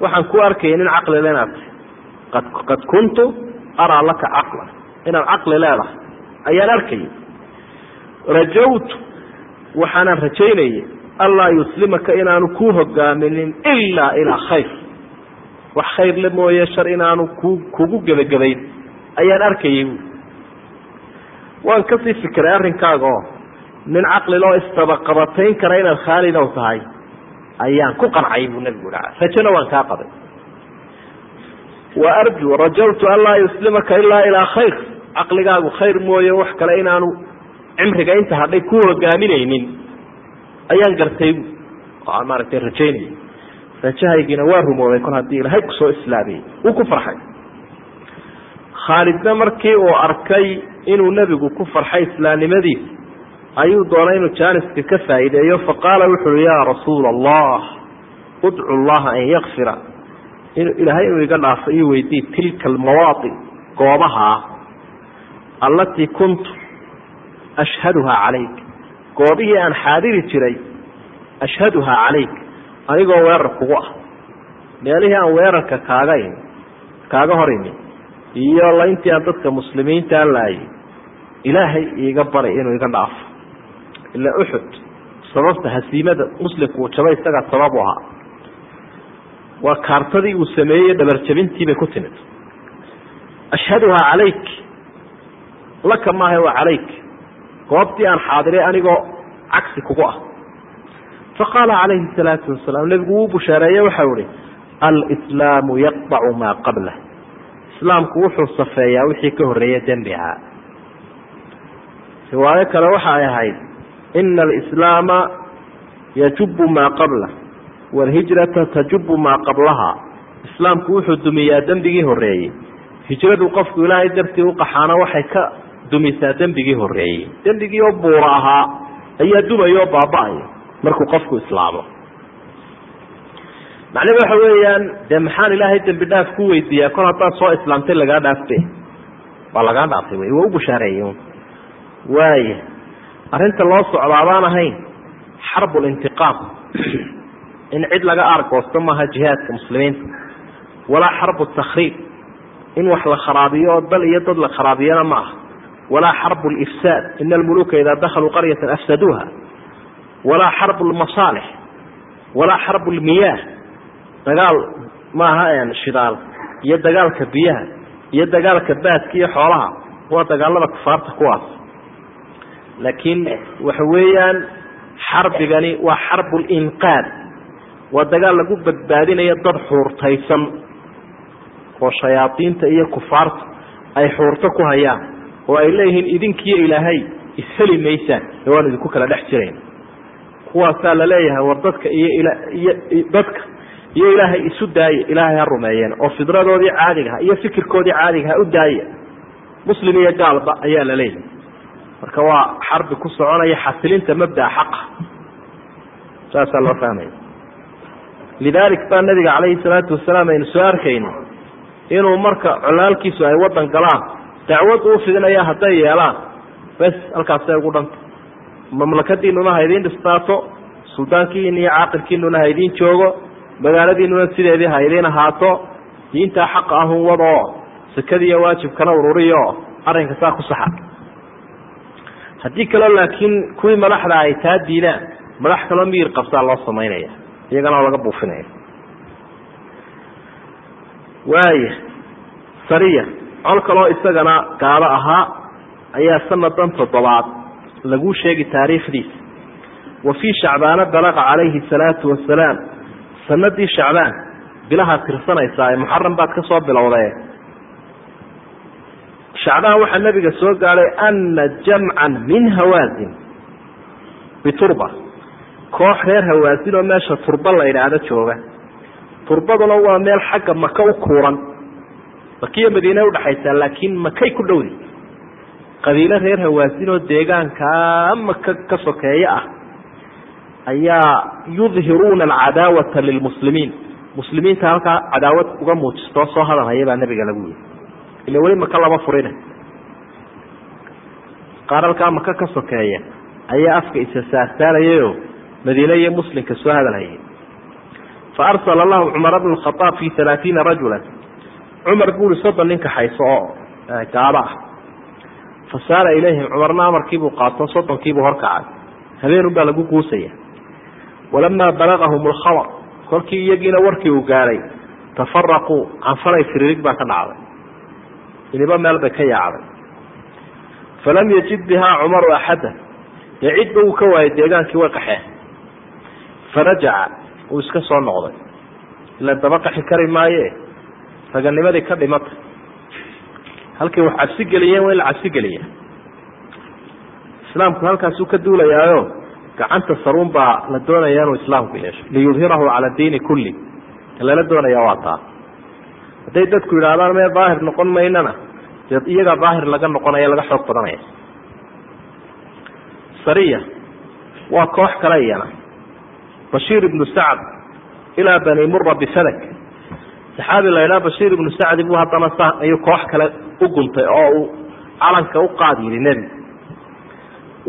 Waxaan ku arkaya nin caqli le inaad qad kuntu araa laka caqlan. Inaad caqli leedahay. Ayaan arkayay rajawtu waxaanaan rajaynayay allaa yuslimaka inaanu kuu hogaaminin ilaa ilaa khayr. Wax khayr le mooye shar inaanu ku kugu gebagabayn. Ayaan arkayay. Waan ka sii fikiray arrinkaaga nin caqliloo istabaqabatayn kara inaad khaalidow tahay ayaan ku qancay buu nebigu dhaca rajona waan kaa qabay wa arju rajawtu an yuslimaka ilaa ilaa khayr. Caqligaagu khayr mooye wax kale inaanu cimriga inta hadhay ku hogaaminaynin ayaan gartay bu oo aan maaragtay rajaynayay. Rajahaygiina waa rumoobay kol haddii ilahay ku soo islaamiyey wuu ku farxay. Khaalidna markii uu arkay inuu nebigu ku farxay islaamnimadiisa ayuu doonay inuu jaaniska ka faa'iideeyo faqaala wuxu uhi yaa rasuula allah udcu llaha an yakfira ilaahay inuu iga dhaafo ii weydii tilka almawaadi goobaha allatii kuntu ashhaduhaa calayk. Goobihii aan xaadiri jiray ashhaduhaa calayk anigoo weerar kugu ah. Meelihii aan weerarka kaaga imi kaaga hor imi iyo layntii aan dadka muslimiinta laayay ilaahay iiga bari inuu iga dhaafo ila uxud sababta hasiimada muslimku jabay isagaa sabab u ahaa. Waa kaartadii uu sameeyey dhabarjabintiibay ku timid. Ashhaduhaa calayk. Laka maaha waa calayk. Goobtii aan xaadiray anigoo cagsi kugu ah. Faqaala calayhi salaatu wasalaam nebigu wuu bushaareeye waxau ihi alslaamu yaqdacu maa qablah islaamku wuxuu safeeyaa wixii ka horreeya dembi ahaa riwaayo kale waxa ay ahayd ina alislaama yajubu maa qablah waalhijrata tajubu maa qablaha islaamku wuxuu dumiyaa dembigii horreeyey hijradu qofku ilaahay dartii uqaxaana waxay ka dumisaa dembigii horreeyey dembigii oo buura ahaa ayaa dumaya oo baaba-aya markuu qofku islaamo macnaba waxa weeyaan dee maxaan ilaahay dembi dhaaf ku weydiiyaa kol haddaad soo islaamtay lagaa dhaafte waa lagaa dhaafay wey waa u bushaareeyey waaya arrinta loo socdaa baan ahayn xarbulintiqaam in cid laga aargoosto maaha jihaadka muslimiinta. Walaa xarbu takhriib. In wax la kharaabiyo oo dal iyo dad la kharaabiyana ma aha. Walaa xarbu lifsaad ina almuluka idaa dakhaluu qaryatan afsaduuha. Walaa xarbu lmasaalix walaa xarbu lmiyaah dagaal maaha shidaal iyo dagaalka biyaha iyo dagaalka baadka iyo xoolaha. Waa dagaalada kufaarta kuwaas laakiin waxa weeyaan xarbigani waa xarbu linqaad waa dagaal lagu badbaadinayo dad xuurtaysan. Oo shayaadiinta iyo kufaarta ay xuurto ku hayaan. Oo ay leeyihiin idinkiiyo ilaahay isheli maysaan ee idinku kala dhex jirayn. Kuwaasaa la leeyahay war dadka iyo iyo dadka iyo ilaahay isu daaya ilaahay ha rumeeyeen. Oo fidradoodii caadigaha iyo fikirkoodii caadigaha u daaya muslim iyo gaalba ayaa la leeyahay marka waa xarbi ku soconaya xasilinta mabdaa xaqa saasaa loo fahmaya lidaalik baa nabiga calayhi salaatu wasalaam aynu soo arkayno inuu marka colaalkiisu ay wadan galaan dacwaddu u fidinaya hadday yeelaan bes halkaasay ugu dhanta. Mamlakadiinuna ha idiin dhistaato suldaankiina iyo caaqilkiinuna ha idiin joogo magaaladiinuna sideedii ha idiin ahaato diintaa xaqa ahun wadoo sekadiiyo waajibkana ururiyo arrinka saa ku saxa haddii kaleo laakiin kuwii madaxda ay taa diidaan madax kaloo miyir qabsaa loo samaynaya iyagana oo laga buufinaya. Waaya sariya col kaloo isagana gaalo ahaa ayaa sanadan toddobaad laguu sheegi taariikhdiisa. Wa fii shacbaana balaqa calayhi salaatu wasalaam sanadii shacbaan bilahaad tirsanaysaa ee muxaram baad ka soo shacbaan waxaa nabiga soo gaadhay ana jamcan min hawaasin biturba. koox reer hawaasin oo meesha turba la idhaahdo jooga. turbaduna waa meel xagga maka u kuuran. Makiyo madiine udhaxaysaa laakiin makay ku dhowdi. Qabiilo reer hawaasin oo deegaankaa maka ka sokeeyo ah ayaa yudhiruuna alcadaawata lilmuslimiin. Muslimiinta halkaa cadaawad uga muujistoo soo hadalhaya baa nabiga lagu yihi ila weli maka lama furine qaar halkaa maka ka sokeeya ayaa afka isa saarsaarayayo madiine iyo muslimka soo hadalhayay fa arsala lahu cumar bnu khaaab fi alaaiina rajula cumar buu i soddon nin kaxayso oo gaado ah fa saara ilayhim cumarna amarkiibuu qaato soddonkiibuu horkacay habeenun baa lagu guusaya. Walamaa balagahum alkhabar kolkii iyagiina warkii uu gaadhay tafaraquu canfalay firirig baa ka dhacday iniba meel bay ka yaacday. Falam yajid bihaa cumaru axadda dee cidba uu ka waayay deegaankii way qaxeen. Farajaca uu iska soo noqday. Ila daba qaxi kari maaye raganimadii ka dhimata. Halkay wax cabsi geliyeen waa in la cabsi geliya islaamku halkaasuu ka duulayaayo gacanta saruun baa la doonaya inuu islaamku yeesho. Liyudhirahu cala diini kulli lala doonaya waa taa hadday dadku yidhaahdaan mee daahir noqon maynana. Dee iyagaa daahir laga noqonaya laga xoog badanaya. Sariya waa koox kale iyana bashiir ibnu sacd ilaa bani mura bifadak saxaabi la ydhaha bashiir ibnu sacdi buu haddana sa ayuu koox kale u guntay oo uu calanka u qaad yidhi nebigu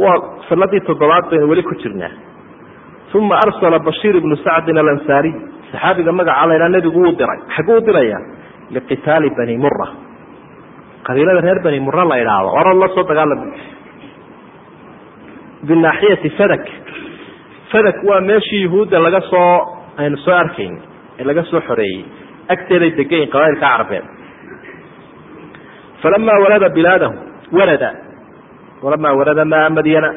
waa sanadii toddobaad baynu weli ku jirnaa. Uma arsala bashiir ibnu sacdin alansaariy saxaabiga magaca la ydhaha nebigu wuu diray xagguu dirayaa liqitaali bani mura qabiilada reer bani mura la idhaahdo oro la soo binaaxiyati fadak fadak waa meeshii yuhuudda laga soo aynu soo arkayn ee laga soo xoreeyey agteeday degayin qabailka carabeed falamaa walada bilaadahu walada walamaa walada maa madyana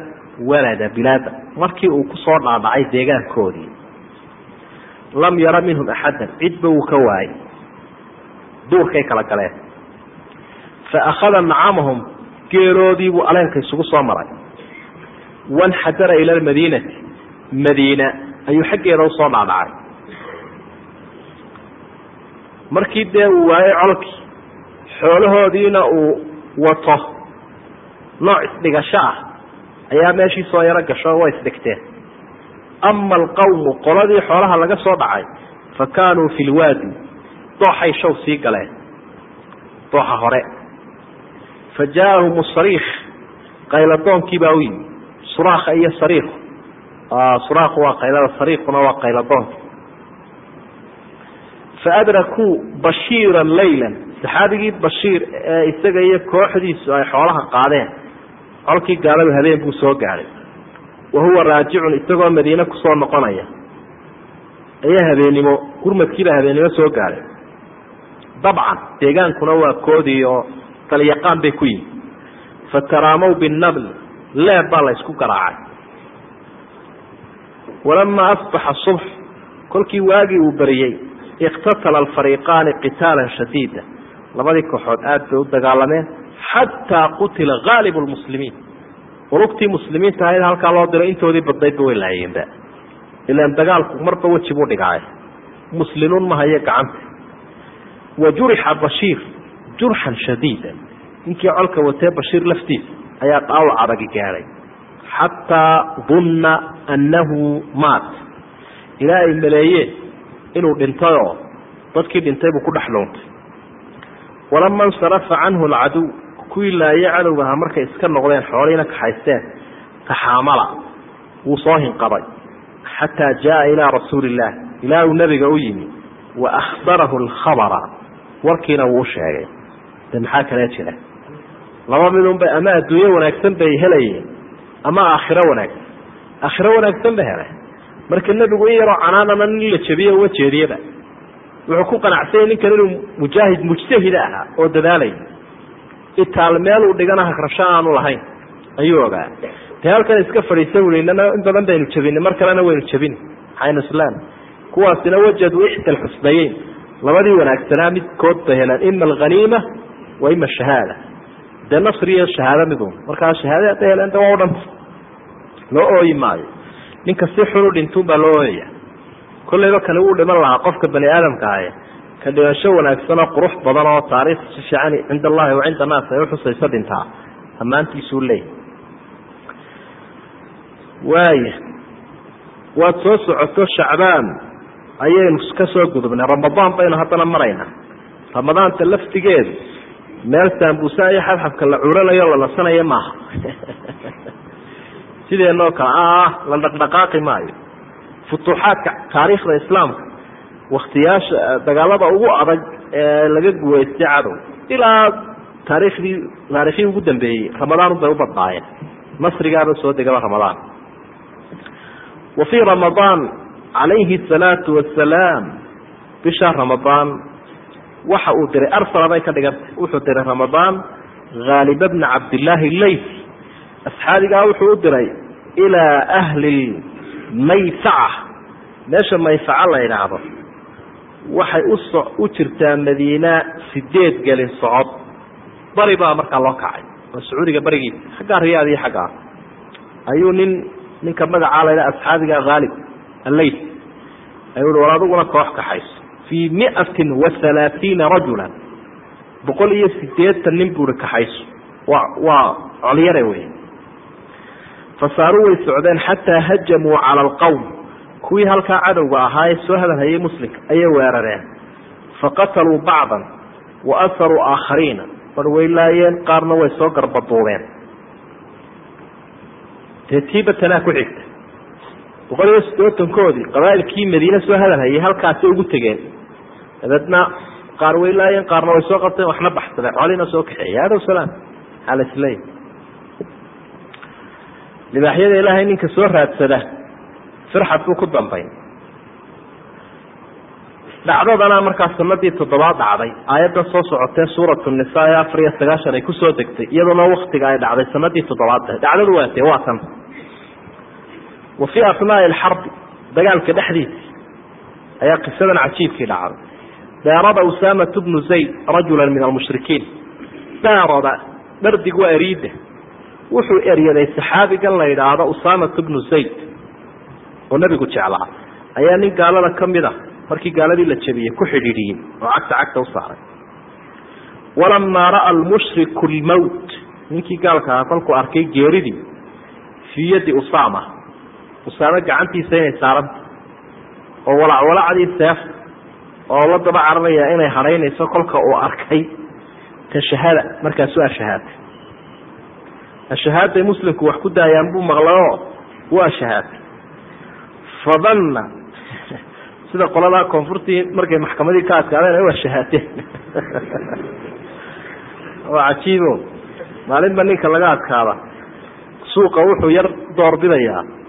walada bilaada markii uu ku soo dhaadhacay deegaankoodii lam yara minhum axaddan cidba uu ka waayay duurkay kala galeen. Fa akhada nacamahum geeloodiibuu aleenka isugu soo maray. Wanxadara ila lmadiinati madiina ayuu xaggeeda u soo dhaadhacay. Markii dee uu waayey colkii xoolahoodiina uu wato nooc isdhigasho ah ayaa meeshii soo yaro gasho way isdhigteen. Ama alqawmu qoladii xoolaha laga soo dhacay fa kaanuu fi lwaadi dooxay show sii galeen. Dooxa hore. Fa jaaahum sariikh qayladoonkii baa u yimi suraakha iyo sariiku suraakhu waa qaylada sariikuna waa qayladoonka fa adrakuu bashiiran laylan. Saxaabigii bashiir ee isaga iyo kooxdiisu ay xoolaha qaadeen. Colkii gaaladu habeen buu soo gaadhay. Wa huwa raajicun isagoo madiine ku soo noqonaya. Ayaa habeennimo gurmadkiibaa habeennimo soo gaadhay dabcan deegaankuna waa koodii oo dalyaqaan bay ku yimi fataraamow binabl leeb baa la ysku garaacay. walamaa asbaxa subx kolkii waagii uu beriyey iqtatala alfariiqaani qitaalan shadiida labadii kooxood aad bay u dagaalameen xataa qutila haalibu lmuslimiin urugtii muslimiinta ahayd halkaa loo diro intoodii badnaydba way laayeenba ilaan dagaalku marba weji buu dhigaaye muslimuun ma hayo gacanta wa jurixa bashiir jurxan shadiida ninkii colka watee bashiir laftiisa ayaa dhaawac adagi gaadhay xataa dunna annahu maat ilaa ay maleeyeen inuu dhintay oo dadkii dhintay buu ku dhex luuntay walama insarafa canhu alcaduw kuwii laaye cadowgaha markay iska noqdeen xoolihiina kaxaysteen taxaamala wuu soo hinqaday xataa jaaa ilaa rasuuli illaah ilaa uu nabiga u yimi wa akhbarahu alkhabara warkiina wuu sheegay. De maxaa kale jira? Laba midunbay ama adduunye wanaagsan bay helayeen ama aakhiro wanaagsan aakhiro wanaagsan ba helay marka nebigu in yaroo canaanana nin la jebiyo uga jeediyaba wuxuu ku qanacsanyay ninkan inuu mujaahid mujtahida ahaa oo dadaalaya itaal meeluu dhigana hagrasho aanu lahayn ayuu ogaa. Dee halkan iska fadhiisa ui inana in badan baynu jebinay mar kalena waynu jebin maxaynu islaan kuwaasina wajaduu ixda alxusnayeyn labadii wanaagsanaa midkood bay heleen ima alghaniima wa ima shahaada dee nasri iyo shahaado midun markaa shahaada hadday heleen de waa u dhanta loo ooyi maayo. Ninka si xun u dhintuun baa loo ooyaya kollayba kani wuu dhiman lahaa qofka bani aadamka ahe ka dhimasho wanaagsan oo qurux badan oo taariikh si fiican cinda allahi wa cinda annaas ay uxusayso dhintaa. Ammaantiisuu leeyahy waaya waad soo socoto shacbaan ayaynu ka soo gudubnay. Ramadaan baynu haddana maraynaa ramadaanta laftigeedu meel saambuusa iyo xabxabka la curanayo la nasanayo maaha. Sideenoo kale ah la dhaqdhaqaaqi maayo. Futuuxaadka taariikhda islaamka waktiyaasha dagaalada ugu adag ee laga guweystay cadow. Ilaa taariikhdii taarikhii ugu dambeeyey ramadaan bay u badnaayeen nasrigaaba soo degaba ramadaan. Wa fii ramadaan calayhi asalaatu wasalaam bisha ramadaan. Waxa uu diray arsala bay ka dhigantay wuxuu diray ramadaan haaliba bna cabdillaahi leyf asxaabigaa wuxuu u diray ilaa ahli mayfaca meesha mayfaca la idhaahdo waxay uso u jirtaa madiina sideed gelin socod. Bari baa markaa loo kacay sacuudiga barigiisa xaggaa riyaad iyo xaggaa ayuu nin ninka magacaa laydha asxaabiga haalib alleyf ayuu war adiguna koox kaxayso fii miatin wa halaaiina rajula boqol iyo sideetan nin buuri kaxayso waa waa colyare wey fasaaruu way socdeen xataa hajamuu cala alqowm kuwii halkaa cadowga ahaa ee soo hadalhayay muslimka ayay weerareen faqataluu bacdan wa asaruu aakhariina bar way laayeen qaarna way soo garbaduubeen dee tiiba tanaa ku xigta boqol iyo sidootankoodii qabaa'ilkii madiine soo hadalhayay halkaasay ugu tegeen. Dabeedna qaar way laayeen qaarna way soo qabteen waxna baxsadeen xoolina soo kaxeeyey adow salaam. Maxaa la isleeyahy libaaxyada ilaahay ninka soo raadsada firxad buu ku dambayn. Dhacdadana markaa sanadii toddobaad dhacday. Aayaddan soo socotee suuratu nisaa ee afar iyo sagaashan ay ku soo degtay iyaduna waktiga ay dhacday sanadii toddobaad. Dhacdadu waatee waa tan wa fii asnaai alxarbi dagaalka dhexdiisa ayaa qisadan cajiibkii dhacday daarada usaamatu bnu zayd rajula min almushrikiin. Daarada dhardig waa wuxuu eryaday saxaabigan la yidhaahdo usaamatu bnu zayd oo nebigu jeclaa. Ayaa nin gaalada ka mid a markii gaaladii la jebiyey ku xidhiidhiyey oo cagta cagta u walamaa ra'a almushriku lmowt ninkii gaalka ahaa kolkuu arkay geeridii fii yaddi usaama usaame gacantiisa inay saaranta oo walacwalacdii seefta oo la daba cararaya inay hadhaynayso kolka uu arkay. Tashahada markaasuu ashahaatay ashahaaday muslimku wax ku daayaan buu maqlaoo wuu ashahaatay fadanna. Sida qoladaa koonfurtii markay maxkamadii ka adkaadeen ay u ashahaateen waa cajiibo. Maalinba ninka laga adkaada. Suuqa wuxuu yar doorbidayaa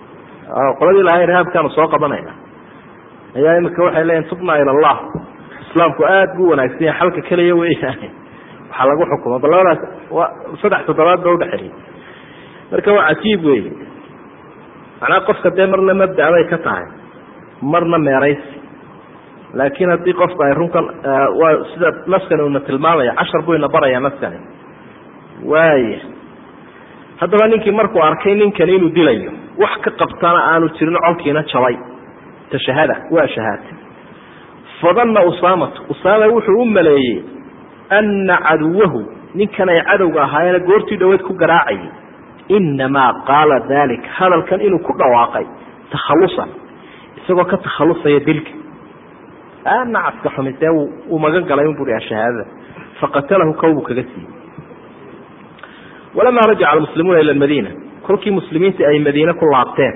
qoladii lahaa irhaabkaanu soo qabanayna ayaa imika waxay leeyihiin tubna ila allah. Islaamku aad buu wanaagsan yahay xalka keliya weyaane waxaa lagu xukuma bal labadaas wa saddex toddobaad ba udhexeeyey marka waa cajiib wey macnaa qofka dee marna mabda bay ka tahay. Marna meeraysi. Laakiin haddii qofku ay runkan waa sida naskani una tilmaamaya cashar buu ina baraya naskani waaya haddaba ninkii markuu arkay ninkani inuu dilayo wax ka qabtana aanu jirin colkiina jabay. Tashahada waa shahaatay fadanna usaamatu usaama wuxuu u maleeyey ana caduwahu ninkan ay cadowga ahaayeena goortii dhaweed ku garaacayay inamaa qaala dalik hadalkan inuu ku dhawaaqay takhalusan isagoo ka takhalusaya dilka. Nacaska xumisee uu magan galay un buri shahaadada faqatalahu kawbuu kaga siiyey walamaa rajaca almuslimuuna ila madiina kolkii muslimiinta ay madiine ku laabteen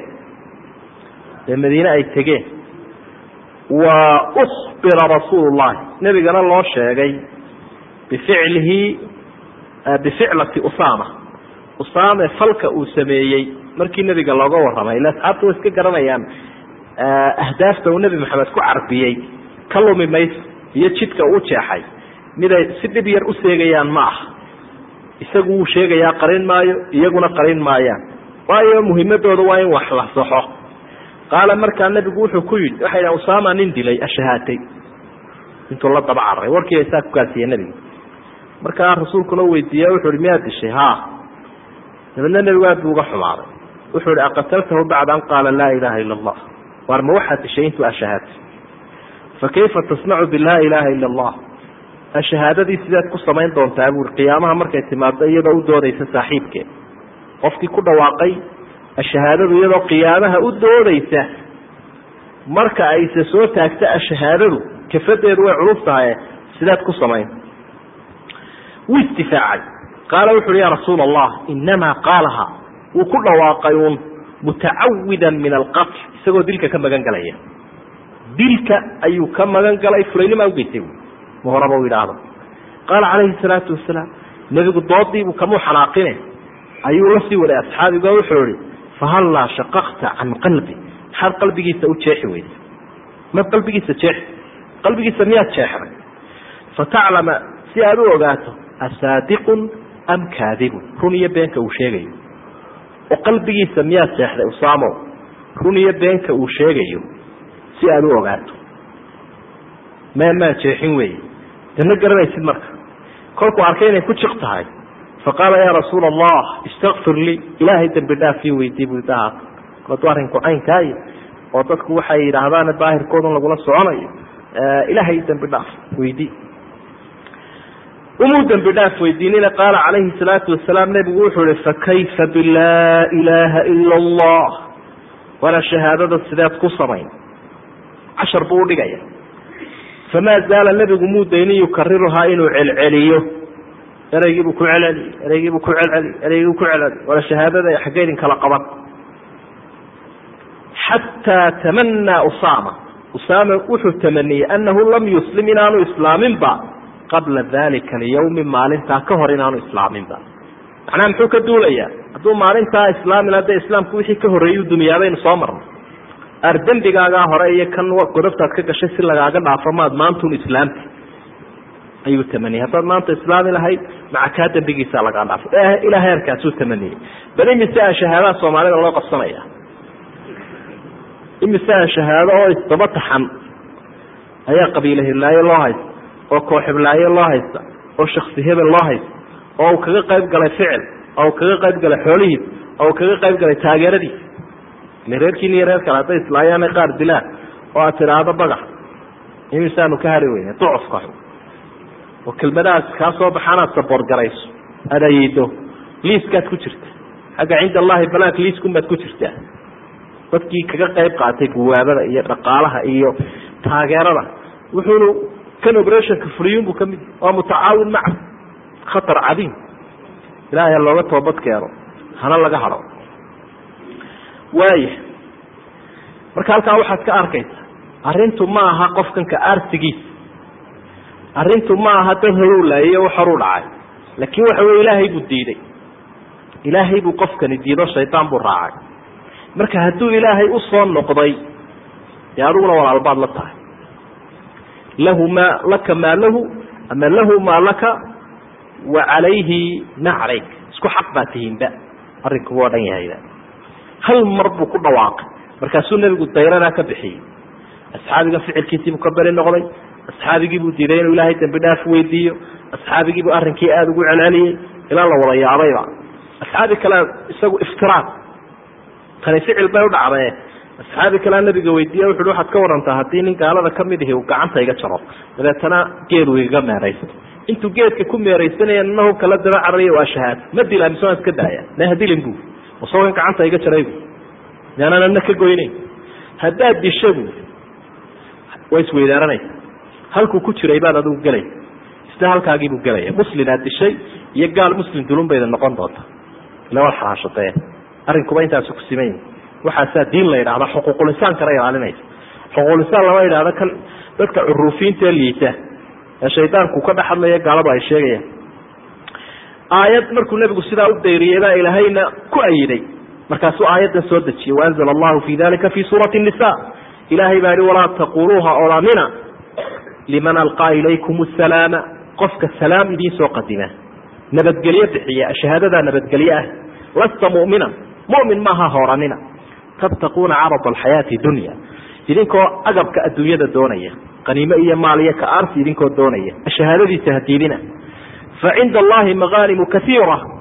ee madiine ay tegeen wa ukbira rasuulu llahi nebigana loo sheegay bificlihi bificlati usama usame falka uu sameeyey markii nebiga looga warramay ila asxaabta way iska garanayaan ahdaafta uu nebi maxamed ku carbiyey ka lumi mayso iyo jidka uu jeexay miday si dhib yar u seegayaan ma aha isagu wuu sheegayaa qarin maayo iyaguna qarin maayaan. Waayo muhimadooda waa in wax la saxo. Qaala markaa nebigu wuxuu ku yidhi waxay dhaha usama nin dilay ashahaatay. Intuu la daba cararay warkiiba saa ku gaarsiiye nebiga markaa rasuulkuna weydiiye wuxuu ihi miyaad dishay? Ha dabeedna nebigu aad buu uga xumaaday. Wuxuu ihi aqataltahu bacda an qaala laa ilaha ila allah waar ma waxaad dishay intuu ashahaatay? Fa kayfa tasnacu bilaa ilaha ila allah ashahaadadii sideed ku samayn doontaa buui qiyaamaha markay timaado iyadoo u doodaysa saaxiibkeed qofkii ku dhawaaqay ashahaadadu iyadoo qiyaamaha u doodaysa marka ayse soo taagta ashahaadadu kafadeedu way culus tahay sideed ku samayn. Wuu istifaacay. Qaala wuxu uhi ya rasuula allah inamaa qaalaha wuu ku dhawaaqay uun mutacawidan min alqatl isagoo dilka ka magan galaya. Dilka ayuu ka magan galay fulaynnimaa ugeystay ma horaba u yidhaahdo. Qaala calayhi salaatu wasalaam nebigu doodiibuu kamuu xanaaqine. Ayuu la sii waday asxaabigo wuxuu ihi fahallaa shaqaqta can qalbi? Maxaad qalbigiisa u jeexi weysa ma qalbigiisa jeexi. Qalbigiisa miyaad jeexday? Fataclama si aad u ogaato asaadiqun am kaadibun? Run iyo beenka uu sheegayo. Oo qalbigiisa miyaad jeexday usaamo? Run iyo beenka uu sheegayo si aad u ogaato. Me maa jeexin weeye de ma garanaysid marka? Kolkuu arkay inay ku jiq tahay. Faqaala yaa rasuula allah istakfir lii. Ilaahay dembi dhaafii weydii buu daha adu arrinku caynkaayo oo dadku waxay yidhaahdaan daahirkoodun lagula soconayo ilaahay dembi dhaaf weydii umuu dembi dhaaf weydiinina qaala calayhi salaatu wasalaam nebigu wuxuu ihi fakayfa bilaa ilaaha ila allah? Waana shahaadada sideed ku samayn. Cashar buu udhigaya famaa zaala nebigu muu daynin yukariruhaa inuu celceliyo ereygiibuu ku celceli ereygiibuu ku celceli ereygiibuu ku celceli waana shahaadada xagga idin kala qaban xataa tamanaa usaama usaama wuxuu tamaniyey annahu lam yuslim inaanu islaaminba qabla dalika alyawmi maalintaa ka hor inaanu islaaminba macnaha muxuu ka duulayaa hadduu maalintaa islaamin hadde islaamku wixii ka horreeyey u dumiyaabaynu soo marnay ar dembigaagaa hore iyo kan godobtaad ka gashay si lagaaga dhaafo maad maantun islaamti ayuu tamaniyey haddaad maanta islaami lahayd maca kaa dembigiisa lagaa dhaafo. Ilaa heerkaasuu tamaniyey bal imisaa shahaadaha soomaalida loo qabsanaya? Imisaa shahaado oo isdaba taxan ayaa qabiile hiblaayo loo haysta oo koox hiblaayo loo haysta oo shaksi hebel loo haysta oo uu kaga qayb galay ficil oo uu kaga qayb galay xoolihiis oo uu kaga qayb galay taageeradiis ile reerkiin iyo reer kale hadday islaayaana qaar dilaan oo aad tidhaahdo bagax. Imisaanu ka hari weyne ducufka oo kelmadahaas kaa soo baxaanaad saboorgarayso aada ayeydo liiskaad ku jirta. Xagga cinda allahi balaak liiskunbaad ku jirtaa. Dadkii kaga qayb qaatay guwaabada iyo dhaqaalaha iyo taageerada. Wuxuunu kan operationka fuliyun buu ka mid waa mutacaawin maca khatar cadiim ilaahay ha looga toobad keeno hana laga hado waaya marka halkaa waxaad ka arkaysa arrintu ma aha qofkanka aarsigiisa arrintu ma aha dad horuu laayiyo wax horuu dhacay laakiin waxa weye ilaahay buu diiday. Ilaahay buu qofkani diido shaydaan buu raacay. Marka hadduu ilaahay u soo noqday dee adiguna walaalbaad la tahay. Lahu maa laka maa lahu ama lahu maa laka wa calayhi ma calayk. Isku xaq baa tihiinba. Arrinku waa dhan yahayba hal mar buu ku dhawaaqay. Markaasuu nebigu dayranaa ka bixiyey. Asxaabiga ficilkiisiibuu ka beri noqday. Asxaabigiibuu diiday inuu ilaahay dambi dhaaf weydiiyo. Asxaabigiibuu arrinkii aada ugu celceliyey ilaa la wada yaabayba asxaabi kale isagu iftiraaq. Tani ficil bay u dhacdae asxaabi kalea nabiga weydiiya wuxuui waxaad ka warantaa haddii nin gaalada ka mid ihi uu gacanta iga jaro. Dabeetana geelu igaga meeraysto intuu geedka ku meeraysanaya nina la daba carariya waa shahaad. Ma dila mise waan iska daaya. Ma hadilin bu in gacanta iga jaray bu yaanaan ana ka goyneyn haddaad disha bu way isweydaaranaysa halkuu ku jiray baad adigu gelay isna halkaagiibuu gelaya muslin aad dishay iyo gaal muslim dulun bayda noqon doonta. Ila waad xaraashatee arrinkuba intaasu ku siman yihi waxaasaa diin la yidhahda xuquuqulinsaankana ilaalinaysa. Xuquuqulinsaan lama yidhahdo kan dadka curuufiintae liita. Ee shaydaanku ka dhex hadlaya gaaladu ay sheegayaan aayad markuu nebigu sidaa u dayriyey ilaahayna ku ayiday. Markaasuu aayaddan soo dejiyey waanzala allahu fi dalika fi suurati nisa ilaahay baa yihi walaa taquluuha odhanina liman alqaa ilaykum asalaama qofka salaam idiin soo qadima. Nabadgelyo bixiya shahaadadaa nabadgelye ah. Lasta mu'minan mu'min maaha horanina tabtaquuna carada alxayaati dunya. Idinkoo agabka adduunyada doonaya qaniimo iyo maal iyo ka aarsi idinkoo doonaya shahaadadiisa hadiidina fa cinda allahi magaanimu kaiira